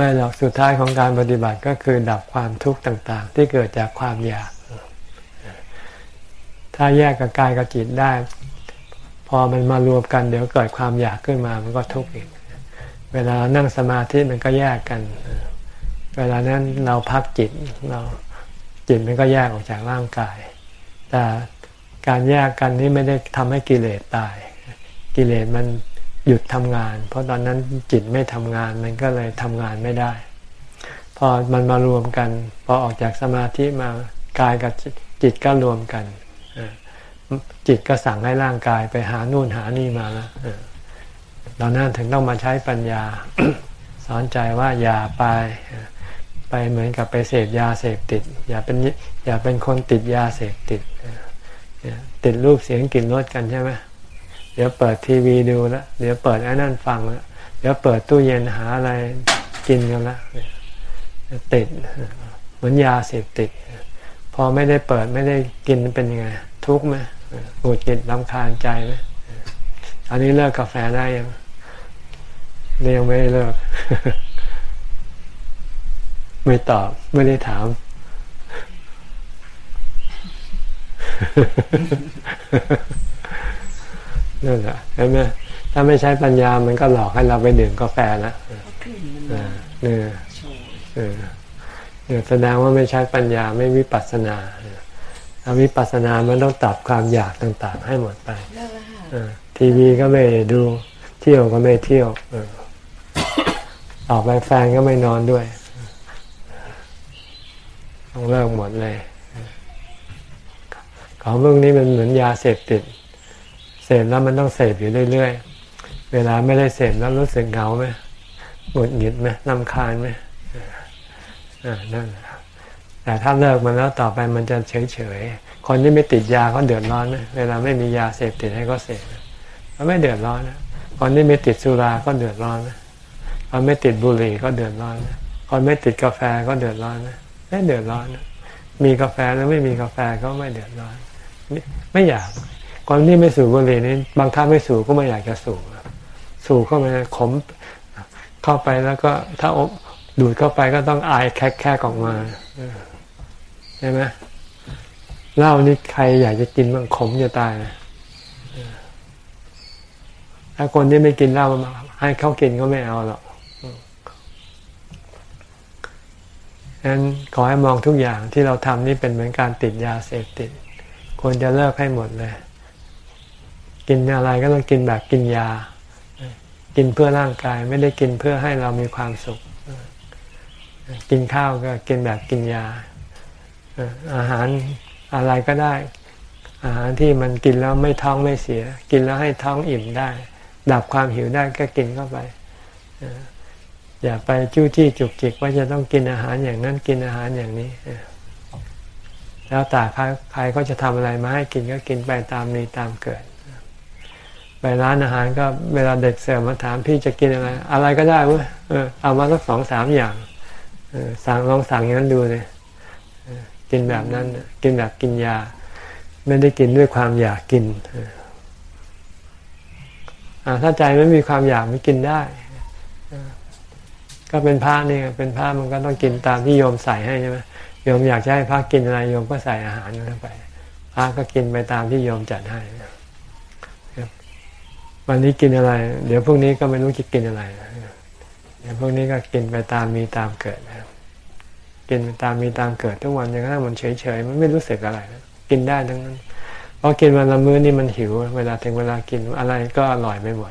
ไม่หรอกสุดท้ายของการปฏิบัติก็คือดับความทุกข์ต่าง ๆ ที่เกิดจากความอยาก ถ้าแยกกับกายกับจิตได้ พอมันมารวมกันเดี๋ยวเกิดความอยากขึ้นมามันก็ทุกข์อีก เวลานั่งสมาธิมันก็แยกกัน เวลานั้นเราพักจิตเราจิตมันก็แยกออกจากร่างกาย แต่การแยกกันนี้ไม่ได้ทำให้กิเลสตาย กิเลสมัน หยุดทำงาน เพราะตอนนั้นจิตไม่ทำงานมันก็เลยทำงานไม่ได้ พอมันมารวมกัน พอออกจากสมาธิมากายกับจิตก็รวมกัน จิตก็สั่งให้ร่างกายไปหานู่นหานี่มาแล้วตอนนั้นถึงต้องมาใช้ปัญญา สอนใจว่าอย่าไปไปเหมือนกับไปเสพยาเสพติด อย่าเป็นอย่าเป็นคนติดยาเสพติดติดรูปเสียงกลิ่นรสกันใช่ไหม ดี๋ยวเปิดทีวีดูแล้วเดี๋ยวเปิดไอ้นั่นฟังแล้วเดี๋ยวเปิดตู้เย็นหาอะไรกินกันละติดเหมือนยาเสพติด พอไม่ได้เปิดไม่ได้กินเป็นยังไง ทุกข์ไหมหงุดหงิดลำคาญใจไหมอันนี้เลิกกาแฟได้ยังยังไม่ไเลิก ไม่ตอบไม่ได้ถาม นั่นแหละใช่ไหมถ้าไม่ใช้ปัญญามันก็หลอกให้เราไปดื่มกาแฟแล้วเนี่ยเนี่ยแสดงว่าไม่ใช้ปัญญาไม่วิปัสสนาถ้าวิปัสสนามันต้องตัดความอยากต่างๆ ให้หมดไปทีวีก็ไม่ดูเที่ยวก็ไม่เที่ยวออกไปแฟนก็ไม่นอนด้วยต้องเลิกหมดเลย ของพวกนี้มันเหมือนยาเสพติด เสพแล้วมันต้องเสพอยู่เรื่อยๆ เวลาไม่ได้เสพแล้วรู้สึกเหงาไหมหงุดหงิดไหมนำคาญไหมอ่านั่นแต่ถ้าเลิกมันแล้วต่อไปมันจะเฉยๆ คนที่ไม่ติดยาเขาเดือดร้อนไหมเวลาไม่มียาเสพติดให้เขาเสพเขาไม่เดือดร้อนนะคนที่ไม่ติดสุราก็เดือดร้อนนะคนไม่ติดบุหรี่ก็เดือดร้อนนะคนไม่ติดกาแฟก็เดือดร้อนนะไม่เดือดร้อนนะมีกาแฟแล้วไม่มีกาแฟก็ไม่เดือดร้อน ไม่อยาก คนที่ไม่สูบบุหรี่นี่บางท่านไม่สูบก็ไม่อยากจะสูบสูบเข้าไปขมเข้าไปแล้วก็ถ้าอบดูดเข้าไปก็ต้องอายแคกแคกออกมาใช่ไหมเหล้านี่ใครอยากจะกินมันขมจะตายถ้าคนที่ไม่กินเหล้าให้เขากินก็ไม่เอาหรอกฉะนั้นขอให้มองทุกอย่างที่เราทำนี่เป็นเหมือนการติดยาเสพติดควรจะเลิกให้หมดเลย กินอะไรก็ต้องกินแบบกินยา กินเพื่อร่างกายไม่ได้กินเพื่อให้เรามีความสุข กินข้าวก็กินแบบกินยา อาหารอะไรก็ได้ อาหารที่มันกินแล้วไม่ท้องไม่เสีย กินแล้วให้ท้องอิ่มได้ ดับความหิวได้ก็กินเข้าไปอย่าไปจู้จี้จุกจิกว่าจะต้องกินอาหารอย่างนั้นกินอาหารอย่างนี้แล้วแต่ใครใครก็จะทำอะไรมาให้กินก็กินไปตามมีตามเกิด ไปร้านอาหารก็เวลาเด็กเสิร์ฟมาถามพี่จะกินอะไร อะไรก็ได้เว้ยเอามาสักสองสามอย่างสั่งลองสั่งอย่างนั้นดูเลยกินแบบนั้น กินแบบกินยา ไม่ได้กินด้วยความอยากกินถ้าใจไม่มีความอยากไม่กินได้ก็เป็นผ้านี่เป็นผ้ามันก็ต้องกินตามที่โยมใส่ให้ใช่ไหมโยมอยากจะให้พระกินอะไรโยมก็ใส่อาหารนั้นไปพระก็กินไปตามที่โยมจัดให้ วันนี้กินอะไร เดี๋ยวพวกนี้ก็ไม่รู้จะกินอะไร เดี๋ยวพวกนี้ก็กินไปตามมีตามเกิดนะกินไปตามมีตามเกิดทุกวันจนกระทั่งมันเฉยๆมันไม่รู้สึกอะไรกินได้ทั้งนั้นพอกินวันละมื้อนี่มันหิว เวลาถึงเวลากินอะไรก็อร่อยไปหมด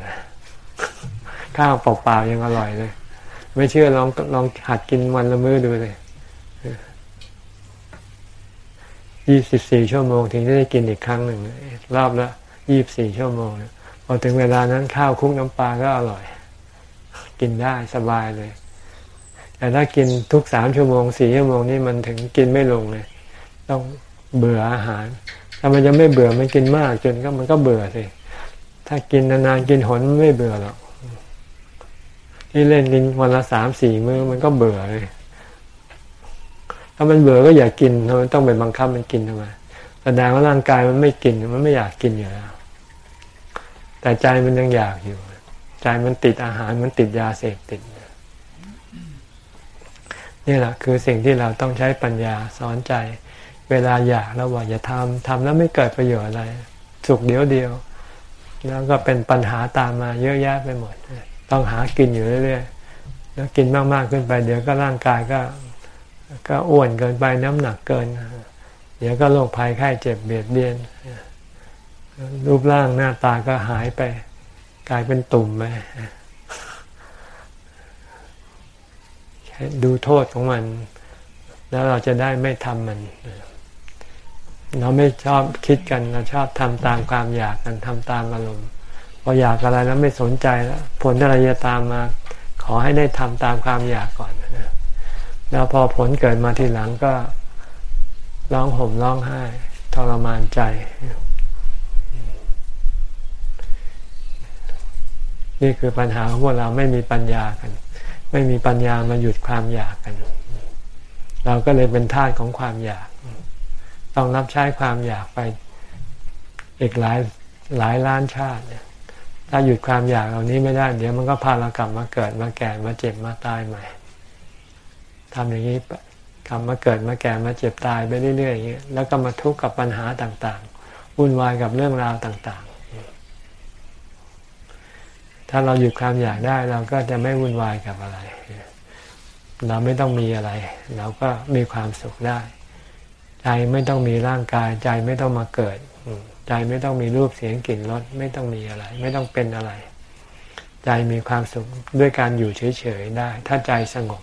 ข้าวเปล่าๆยังอร่อยเลย ไม่เชื่อลองลองหัดกินวันละมื้อดูเลยยี่สิบสี่ชั่วโมงถึงจะได้กินอีกครั้งหนึ่งรอบละยี่บสี่ชั่วโมง พอถึงเวลานั้นข้าวคุกน้ำปลาก็อร่อย กินได้สบายเลย แต่ถ้ากินทุกสามชั่วโมงสี่ชั่วโมงนี่มันถึงกินไม่ลงเลย ต้องเบื่ออาหารถ้ามันจะไม่เบื่อมันกินมากจนก็มันก็เบื่อสิถ้ากินนานๆกินหนไม่เบื่อหรอกที่เล่นกินวันละสามสี่มื้อมันก็เบื่อเลยถ้ามันเบื่อก็อย่ากกินทำไมต้องไปบังคับมันกินทำไมแสดงว่าร่างกายมันไม่กินมันไม่อยากกินอยู่แล้ว แต่ใจมันยังอยากอยู่ ใจมันติดอาหารมันติดยาเสพติดนี่แหละคือสิ่งที่เราต้องใช้ปัญญาสอนใจ เวลาอยากแล้วว่าอย่าทำทำแล้วไม่เกิดประโยชน์อะไร สุขเดียวเดียว แล้วก็เป็นปัญหาตามมาเยอะแยะไปหมด ต้องหากินอยู่เรื่อยๆแล้วกินมากๆขึ้นไป เดี๋ยวก็ร่างกายก็ ก็อ้วนเกินไปน้ำหนักเกิน เดี๋ยวก็โรคภัยไข้เจ็บเบียดเบียน รูปร่างหน้าตาก็หายไป กลายเป็นตุ่มไปดูโทษของมัน แล้วเราจะได้ไม่ทำมัน เราไม่ชอบคิดกัน เราชอบทำตามความอยากกันทำตามอารมณ์พออยากอะไรแล้วไม่สนใจแล้วผลอะไรจะตามมา ขอให้ได้ทำตามความอยากก่อนแล้วพอผลเกิดมาทีหลังก็ร้องห่มร้องไห้ทรมานใจ นี่คือปัญหาของพวกเราไม่มีปัญญากัน ไม่มีปัญญามาหยุดความอยากกัน เราก็เลยเป็นทาสของความอยาก ต้องรับใช้ความอยากไปอีกหลายหลายล้านชาติเนี่ยถ้าหยุดความอยากเหล่านี้ไม่ได้ เดี๋ยวมันก็พาเรากลับมาเกิดมาแก่มาเจ็บมาตายใหม่ทำอย่างนี้กลับมาเกิดมาแก่มาเจ็บตายไปเรื่อยๆอย่างนี้แล้วก็มาทุกข์กับปัญหาต่างๆวุ่นวายกับเรื่องราวต่างๆ ถ้าเราหยุดความอยากได้เราก็จะไม่วุ่นวายกับอะไร เราไม่ต้องมีอะไร เราก็มีความสุขได้ ใจไม่ต้องมีร่างกาย ใจไม่ต้องมาเกิด ใจไม่ต้องมีรูปเสียงกลิ่นรสไม่ต้องมีอะไร ไม่ต้องเป็นอะไร ใจมีความสุขด้วยการอยู่เฉยๆได้ ถ้าใจสงบ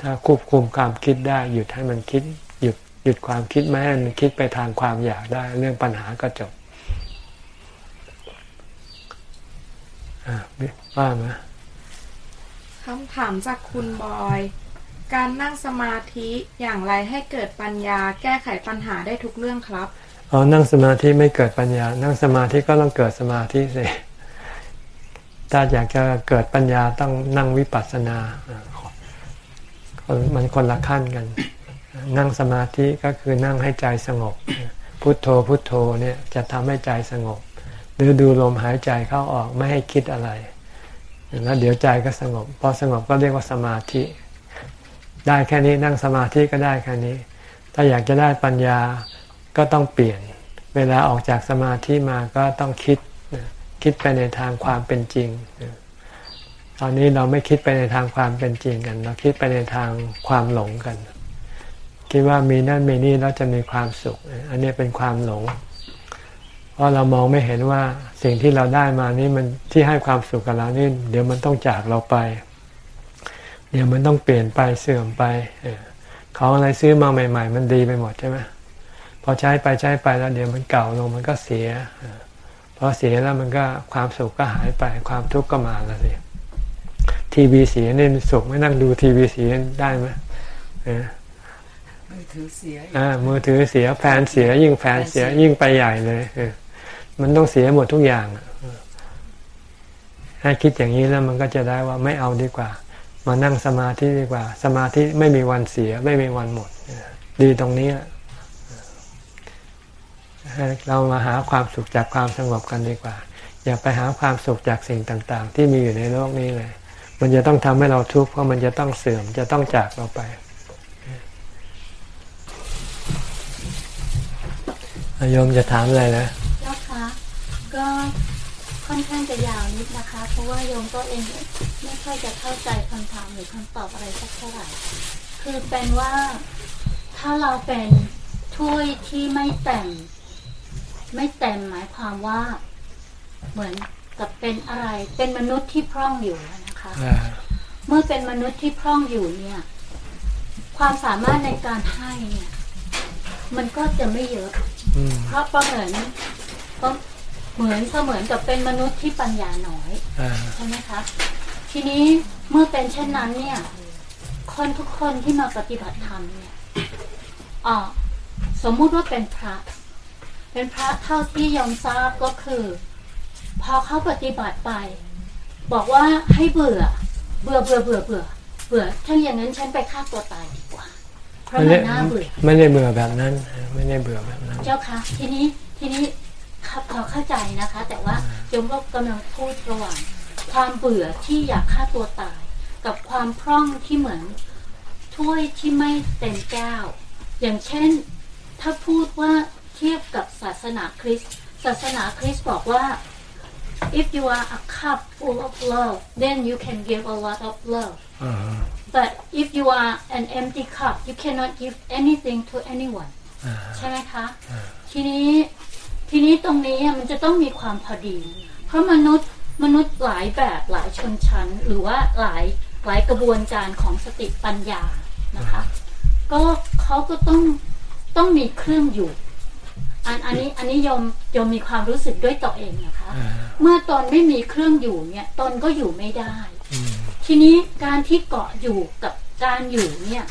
ถ้าควบคุมความคิดได้หยุดให้มันคิดหยุดหยุดความคิดไม่ให้มันคิดไปทางความอยากได้ เรื่องปัญหาก็จบ ว่ามาคำถามจากคุณบอย การนั่งสมาธิอย่างไรให้เกิดปัญญา แก้ไขปัญหาได้ทุกเรื่องครับเอานั่งสมาธิไม่เกิดปัญญา นั่งสมาธิก็ต้องเกิดสมาธิสิถ้าอยากจะเกิดปัญญาต้องนั่งวิปัสสนามันคนละขั้นกัน นั่งสมาธิก็คือนั่งให้ใจสงบ พุโทโธพุโทโธเนี่ยจะทำให้ใจสงบ หรือดูลมหายใจเข้าออกไม่ให้คิดอะไรแล้วเดี๋ยวใจก็สงบ พอสงบก็เรียกว่าสมาธิ ได้แค่นี้นั่งสมาธิก็ได้แค่นี้ ถ้าอยากจะได้ปัญญาก็ต้องเปลี่ยน เวลาออกจากสมาธิมาก็ต้องคิดคิดไปในทางความเป็นจริง ตอนนี้เราไม่คิดไปในทางความเป็นจริงกัน เราคิดไปในทางความหลงกัน คิดว่ามีนั่นมีนี่แล้วจะมีความสุข อันนี้เป็นความหลง เพราะเรามองไม่เห็นว่าสิ่งที่เราได้มานี่มันที่ให้ความสุขกับเรานี่เดี๋ยวมันต้องจากเราไป เดี๋ยวมันต้องเปลี่ยนไปเสื่อมไปของอะไรซื้อมาใหม่ ๆ มันดีไปหมดใช่ไหมพอใช้ไปใช้ไปแล้วเดี๋ยวมันเก่าลงมันก็เสียพอเสียแล้วมันก็ความสุขก็หายไปความทุกข์ก็มาแล้วสิทีวีเสียนี่สุขไม่นั่งดูทีวีเสียได้ไหมมือถือเสียอ่ามือถือเสียแฟนเสียยิ่งแฟนเสียยิ่งไปใหญ่เลยเอ มันต้องเสียหมดทุกอย่างให้คิดอย่างนี้แล้วมันก็จะได้ว่าไม่เอาดีกว่า มานั่งสมาธิดีกว่า สมาธิไม่มีวันเสีย ไม่มีวันหมด ดีตรงนี้เรามาหาความสุขจากความสงบกันดีกว่า อย่าไปหาความสุขจากสิ่งต่าง ๆ ที่มีอยู่ในโลกนี้เลย มันจะต้องทำให้เราทุกข์เพราะมันจะต้องเสื่อมจะต้องจากเราไปโยมจะถามอะไรนะเจ้าคะ ก็ค่อนข้างจะยาวนิดนะคะ เพราะว่าโยมก็เองไม่ค่อยจะเข้าใจคำถามหรือคำตอบอะไรสักเท่าไหร่ คือเป็นว่าถ้าเราเป็นถ้วยที่ไม่แต่งไม่เต็มหมายความว่า เหมือนกับเป็นอะไร เป็นมนุษย์ที่พร่องอยู่นะคะเมื่อเป็นมนุษย์ที่พร่องอยู่เนี่ย ความสามารถในการให้เนี่ย มันก็จะไม่เยอะเพราะประเหมือนก็ เหมือนเสมือนกับเป็นมนุษย์ที่ปัญญาน้อยใช่ไหมคะทีนี้เมื่อเป็นเช่นนั้นเนี่ย คนทุกคนที่มาปฏิบัติธรรมเนี่ยอ๋อสมมุติว่าเป็นพระ เป็นพระเท่าที่ยอมทราบก็คือ พอเขาปฏิบัติไป บอกว่าให้เบื่อ เบื่อเบื่อเบื่อเบื่อเบื่อถ้าอย่างนั้นฉันไปฆ่าตัวตายดีกว่าเพราะมันน่าเบื่อไม่ได้เบื่อแบบนั้น ไม่ได้เบื่อแบบนั้น เจ้าค่ะทีนี้ทีนี้ครับ พอเข้าใจนะคะ แต่ว่าโยมก็กำลังพูดระหว่าง ความเบื่อที่อยากฆ่าตัวตาย กับความพร่องที่เหมือนถ้วยที่ไม่เต็มแก้ว อย่างเช่น ถ้าพูดว่าเทียบกับศาสนาคริสต์ศาสนาคริสต์บอกว่า if you are a cup full of love then you can give a lot of love but if you are an empty cup you cannot give anything to anyone ใช่ไหมคะ ทีนี้ ทีนี้ตรงนี้มันจะต้องมีความพอดี เพราะมนุษย์มนุษย์หลายแบบหลายชนชั้น หรือว่าหลายหลายกระบวนการของสติปัญญานะคะก็เขาก็ต้องต้องมีเครื่องอยู่ อันอันนี้อันนี้ยมยมมีความรู้สึกด้วยตัวเองนะคะ เมื่อตนไม่มีเครื่องอยู่เนี่ยตนก็อยู่ไม่ได้ ทีนี้การที่เกาะอยู่กับการอยู่เนี่ย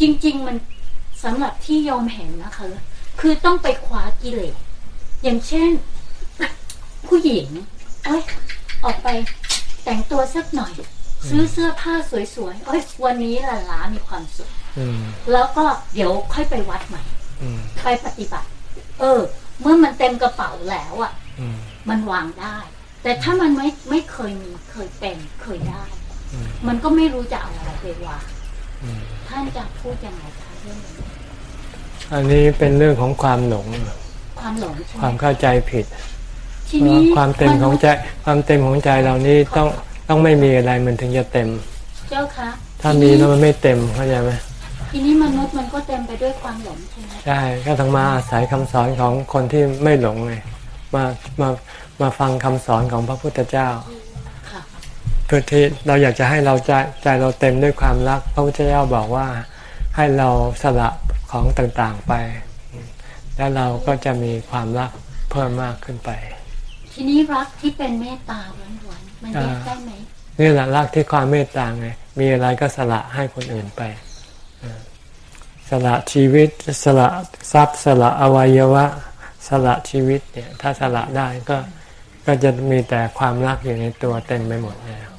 จริง ๆ มันสำหรับที่ยอมเห็นนะคะ คือต้องไปคว้ากิเลส อย่างเช่น ผู้หญิงเอ้ยออกไปแต่งตัวสักหน่อย ซื้อเสื้อผ้าสวยๆเอ้ยวันนี้หลาๆมีความสุขแล้วก็เดี๋ยวค่อยไปวัดใหม่ไปปฏิบัติ เออ เมื่อมันเต็มกระเป๋าแล้วอะมันวางได้ แต่ถ้ามันไม่ไม่เคยมีเคยเป็นเคยได้ มันก็ไม่รู้จะเอาอะไรไปวางท่านจะพูดยังไงคะเรื่องนี้อันนี้เป็นเรื่องของความหลง ความหลงความเข้าใจผิดทีนี้ความเต็มของใจ ความเต็มของใจเรานี่ต้องต้องไม่มีอะไรมันถึงจะเต็ม เจ้าคะถ้ามีแล้วมันไม่เต็มเข้าใจไหมทีนี้มนุษย์มันก็เต็มไปด้วยความหลงใช่ไหมใช่ก็ต้องมาอาศัยคำสอนของคนที่ไม่หลงไงมามามาฟังคำสอนของพระพุทธเจ้าเพื่อที่เราอยากจะให้เราใจใจเราเต็มด้วยความรัก พระพุทธเจ้าบอกว่าให้เราสละของต่างๆไป แล้วเราก็จะมีความรักเพิ่มมากขึ้นไป ทีนี้รักที่เป็นเมตตาล้วนๆมันแยกได้ไหมนี่แหละรักที่ความเมตตาไงมีอะไรก็สละให้คนอื่นไปสละชีวิตสละทรัพย์สละอวัยวะ สละชีวิตเนี่ย ถ้าสละได้ก็ก็จะมีแต่ความรักอยู่ในตัวเต็มไปหมดแล้ว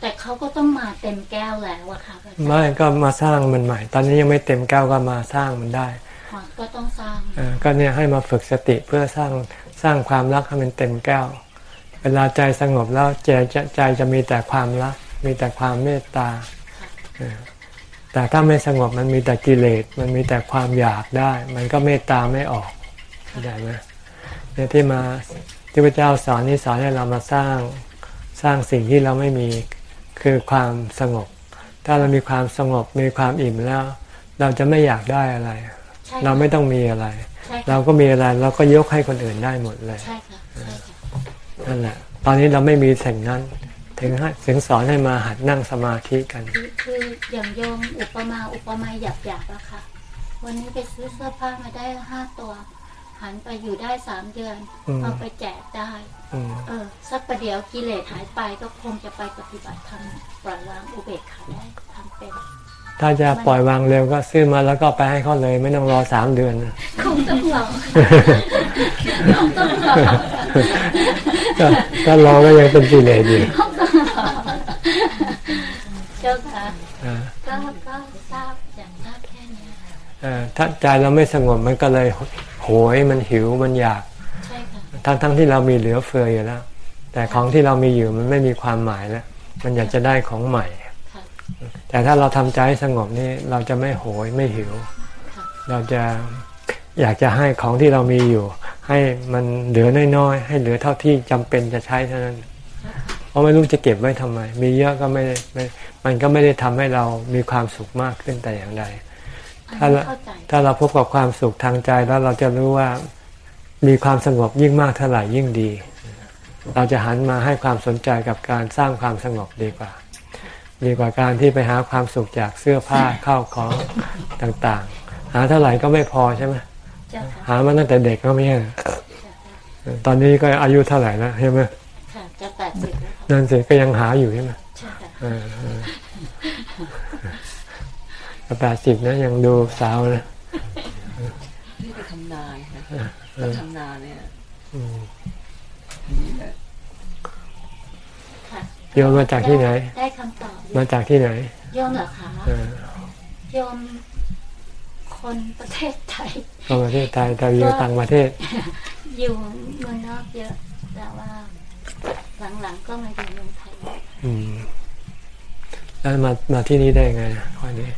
แต่เขาก็ต้องมาเต็มแก้วแล้วอะค่ะไม่ก็มาสร้างมันใหม่ ตอนนี้ยังไม่เต็มแก้วก็มาสร้างมันได้ ก็ต้องสร้างก็เนี่ยให้มาฝึกสติเพื่อสร้างสร้างความรักให้มันเต็มแก้ว เวลาใจสงบแล้วใจใจจะมีแต่ความรัก มีแต่ความเมตตา แต่ถ้าไม่สงบมันมีแต่กิเลส มันมีแต่ความอยากได้ มันก็เมตตาไม่ออกเข้ไหมเนี่ยที่มาที่พระเจ้าสอนนี่สอนให้เรามาสร้างสร้างสิ่งที่เราไม่มีคือความสงบ ถ้าเรามีความสงบมีความอิ่มแล้ว เราจะไม่อยากได้อะไร เราไม่ต้องมีอะไรใช่ค่ะเราก็มีอะไรเราก็ยกให้คนอื่นได้หมดเลยใช่ค่ะใช่ค่ะนั่นแหละตอนนี้เราไม่มีสิ่งนั้น ถึงให้ถึงสอนให้มาหัดนั่งสมาธิกันคือคืออย่างโยมอุปมาอุปไมยหยาบหยาบๆอะค่ะ วันนี้ไปซื้อเสื้อผ้ามาได้ห้าตัวหันไปอยู่ได้สามเดือนอืมเอาไปแจกได้อืมเออสักประเดี๋ยวกิเลสหายไปก็คงจะไปปฏิบัติธรรมปล่อยวางอุเบกขาได้ทำเป็น ถ้าจะปล่อยวางเร็วก็ซื้อมาแล้วก็ไปให้เขาเลย ไม่ต้องรอสามเดือนคงต้องรอคงต้องรอก็ก็รอก็ยังเป็นกิเลสอยู่คงต้องรอเจ้าค่ะก็ก็ทราบอย่างทราบแค่นี้ค่ะถ้าใจเราไม่สงบมันก็เลยโหยมันหิวมันอยากทั้งทั้งที่เรามีเหลือเฟืออยู่แล้ว แต่ของที่เรามีอยู่มันไม่มีความหมายแล้ว มันอยากจะได้ของใหม่ แต่ถ้าเราทำใจให้สงบนี่เราจะไม่โหยไม่หิวค่ะเราจะอยากจะให้ของที่เรามีอยู่ ให้มันเหลือน้อยๆให้เหลือเท่าที่จำเป็นจะใช้เท่านั้น เพราะไม่รู้จะเก็บไว้ทำไม มีเยอะก็ไม่ได้ไม่มันก็ไม่ได้ทำให้เรามีความสุขมากขึ้นแต่อย่างใดอันถ้านี้เราเข้าใจถ้าเราพบกับความสุขทางใจแล้วเราจะรู้ว่ามีความสงบยิ่งมากเท่าไหร่ยิ่งดี เราจะหันมาให้ความสนใจกับการสร้างความสงบดีกว่า ดีกว่าการที่ไปหาความสุขจากเสื้อผ้าข้าวของต่างๆ หาเท่าไหร่ก็ไม่พอใช่ไหมเจ้าค่ะหามาตั้งแต่เด็กก็ไม่ใช่เหรอตอนนี้ก็อายุเท่าไหร่แล้วใช่ไหมค่ะจะแปดสิบแล้วค่ะนั่นสิก็ยังหาอยู่ใช่ไหมใช่ค่ะเออเออแปดสิบนะยังดูสาวนะนี่ไปทำนายนะเออทำนาเนี่ยอืมนี่แหละค่ะโยมมาจากที่ไหน ได้คำตอบอยู่ มาจากที่ไหนโยมเหรอคะเออโยมคนประเทศไทยเข้าประเทศไทยแต่อยู่ต่างประเทศ อยู่เมืองนอกเยอะแต่ว่าหลังๆก็มาอยู่เมืองไทยอืมแล้วมามาที่นี่ได้ไงข้อนี้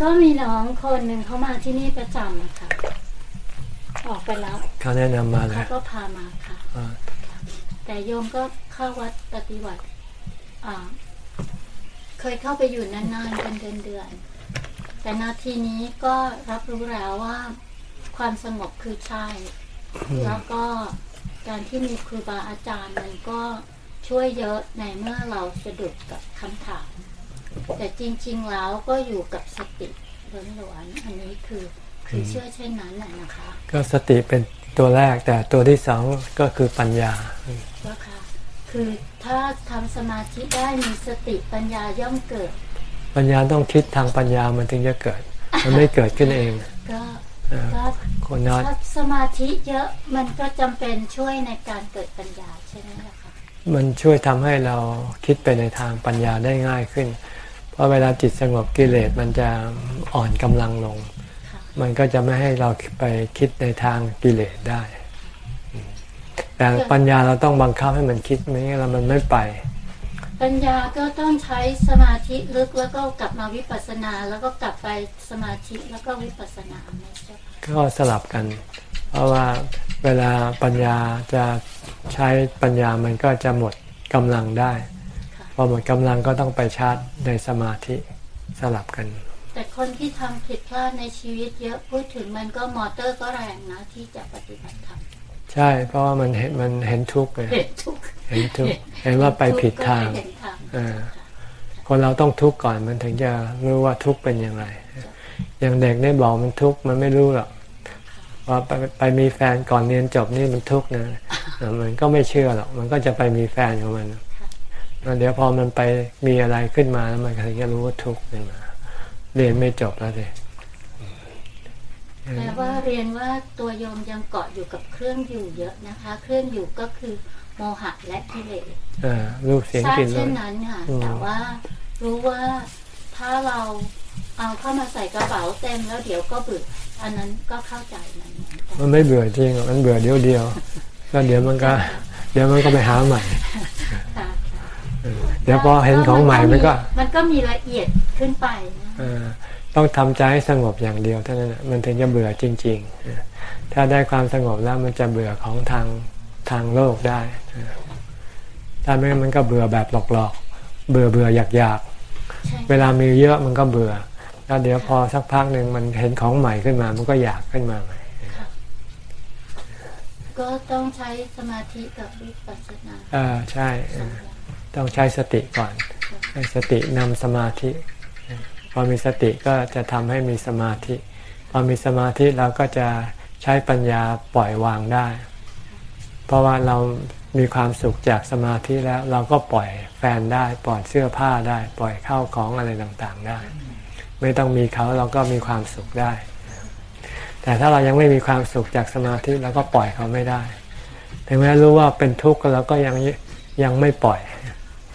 ก็มีน้องคนหนึ่งเขามาที่นี่ประจำอะค่ะออกไปแล้วเขาแนะนำมาเลเขายก็พามาค่ะอ่าแต่โยมก็เข้าวัดปฏิบัติอ่า เคยเข้าไปอยู่นานๆเป็นเดือนๆแต่นาทีนี้ก็รับรู้แล้วว่า ความสงบคือใช่ แล้วก็การที่มีครูบาอาจารย์มันก็ช่วยเยอะในเมื่อเราสะดุดกับคำถาม แต่จริง ๆ แล้วก็อยู่กับสติล้วนๆอันนี้คือคือเชื่อเช่นนั้นแหละนะคะ ก็สติเป็นตัวแรกแต่ตัวที่สองก็คือปัญญาเจ้าค่ะคือ ถ้าทำสมาธิได้มีสติปัญญาย่อมเกิด ปัญญาต้องคิดทางปัญญามันถึงจะเกิด มันไม่เกิดขึ้นเอง ก็เออก็คนนอนถ้าสมาธิเยอะมันก็จำเป็นช่วยในการเกิดปัญญาใช่ไหมล่ะคะมันช่วยทำให้เราคิดไปในทางปัญญาได้ง่ายขึ้น เพราะเวลาจิตสงบกิเลสมันจะอ่อนกำลังลงค่ะมันก็จะไม่ให้เราไปคิดในทางกิเลสได้ แต่ปัญญาเราต้องบังคับให้มันคิดไม่งั้นแล้วมันไม่ไป ปัญญาก็ต้องใช้สมาธิลึกแล้วก็กลับมาวิปัสสนา แล้วก็กลับไปสมาธิแล้วก็วิปัสสนาไม่ใช่ค่ะก็สลับกัน เพราะว่าเวลาปัญญาจะใช้ปัญญามันก็จะหมดกำลังได้ค่ะพอหมดกำลังก็ต้องไปชาร์จในสมาธิสลับกัน แต่คนที่ทำผิดพลาดในชีวิตเยอะพูดถึงมันก็มอเตอร์ก็แรงนะที่จะปฏิบัติธรรม ใช่ เพราะว่ามันเห็นมันเห็นทุกข์ไงเห็นทุกข์เห็นทุกข์เห็นว่าไปผิดทางก็ไม่เห็นทางเออคนเราต้องทุกข์ก่อนมันถึงจะรู้ว่าทุกข์เป็นอย่างไร อย่างเด็กได้บอกมันทุกข์มันไม่รู้หรอกว่าไปไปมีแฟนก่อนเรียนจบนี่มันทุกข์นะเออมันก็ไม่เชื่อหรอกมันก็จะไปมีแฟนของมันแล้วเดี๋ยวพอมันไปมีอะไรขึ้นมาแล้วมันก็ถึงจะรู้ว่าทุกข์ขึ้นมาเรียนไม่จบแล้วสิ แต่ว่าเรียนว่าตัวโยมยังเกาะอยู่กับเครื่องอยู่เยอะนะคะ เครื่องอยู่ก็คือโมหะและกิเลสเออรูปเสียงทราบกลิ่นรเช่สนนั้นค่ะอืมแต่ว่ารู้ว่าถ้าเราเอาเข้ามาใส่กระเป๋าเต็มแล้วเดี๋ยวก็เบื่ออันนั้นก็เข้าใจมันเหมือนกันมันไม่เบื่อจริงหรอกมันเบื่อเดียวเดียวแล้วเดี๋ยวมันก็ เดี๋ยวมันก็ไปหาใหม่ค่ะเดี๋ยวพอเห็นของใหม่มันก็ มันก็มีละเอียดขึ้นไปนะเออ ต้องทำใจให้สงบอย่างเดียวเท่านั้นน่ะมันถึงจะเบื่อจริงๆเออถ้าได้ความสงบแล้วมันจะเบื่อของทางทางโลกได้เออถ้าไม่งั้นมันก็เบื่อแบบหลอกๆ เบื่อเบื่ออยากอยากใช่เวลามีเยอะมันก็เบื่อ แล้วเดี๋ยวพอสักพักหนึ่งมันเห็นของใหม่ขึ้นมา มันก็อยากขึ้นมาใหม่ก็ต้องใช้สมาธิกับวิปัสสนาเออใช่เอสองออย่างต้องใช้สติก่อน ให้สตินำสมาธิ พอมีสติก็จะทำให้มีสมาธิ พอมีสมาธิเราก็จะใช้ปัญญาปล่อยวางได้ เพราะว่าเรามีความสุขจากสมาธิแล้วเราก็ปล่อยแฟนได้ ปล่อยเสื้อผ้าได้ ปล่อยข้าวของอะไรต่างๆได้ ไม่ต้องมีเขาเราก็มีความสุขได้ แต่ถ้าเรายังไม่มีความสุขจากสมาธิเราก็ปล่อยเขาไม่ได้ ถึงแม้รู้ว่าเป็นทุกข์เราก็ยังยังไม่ปล่อย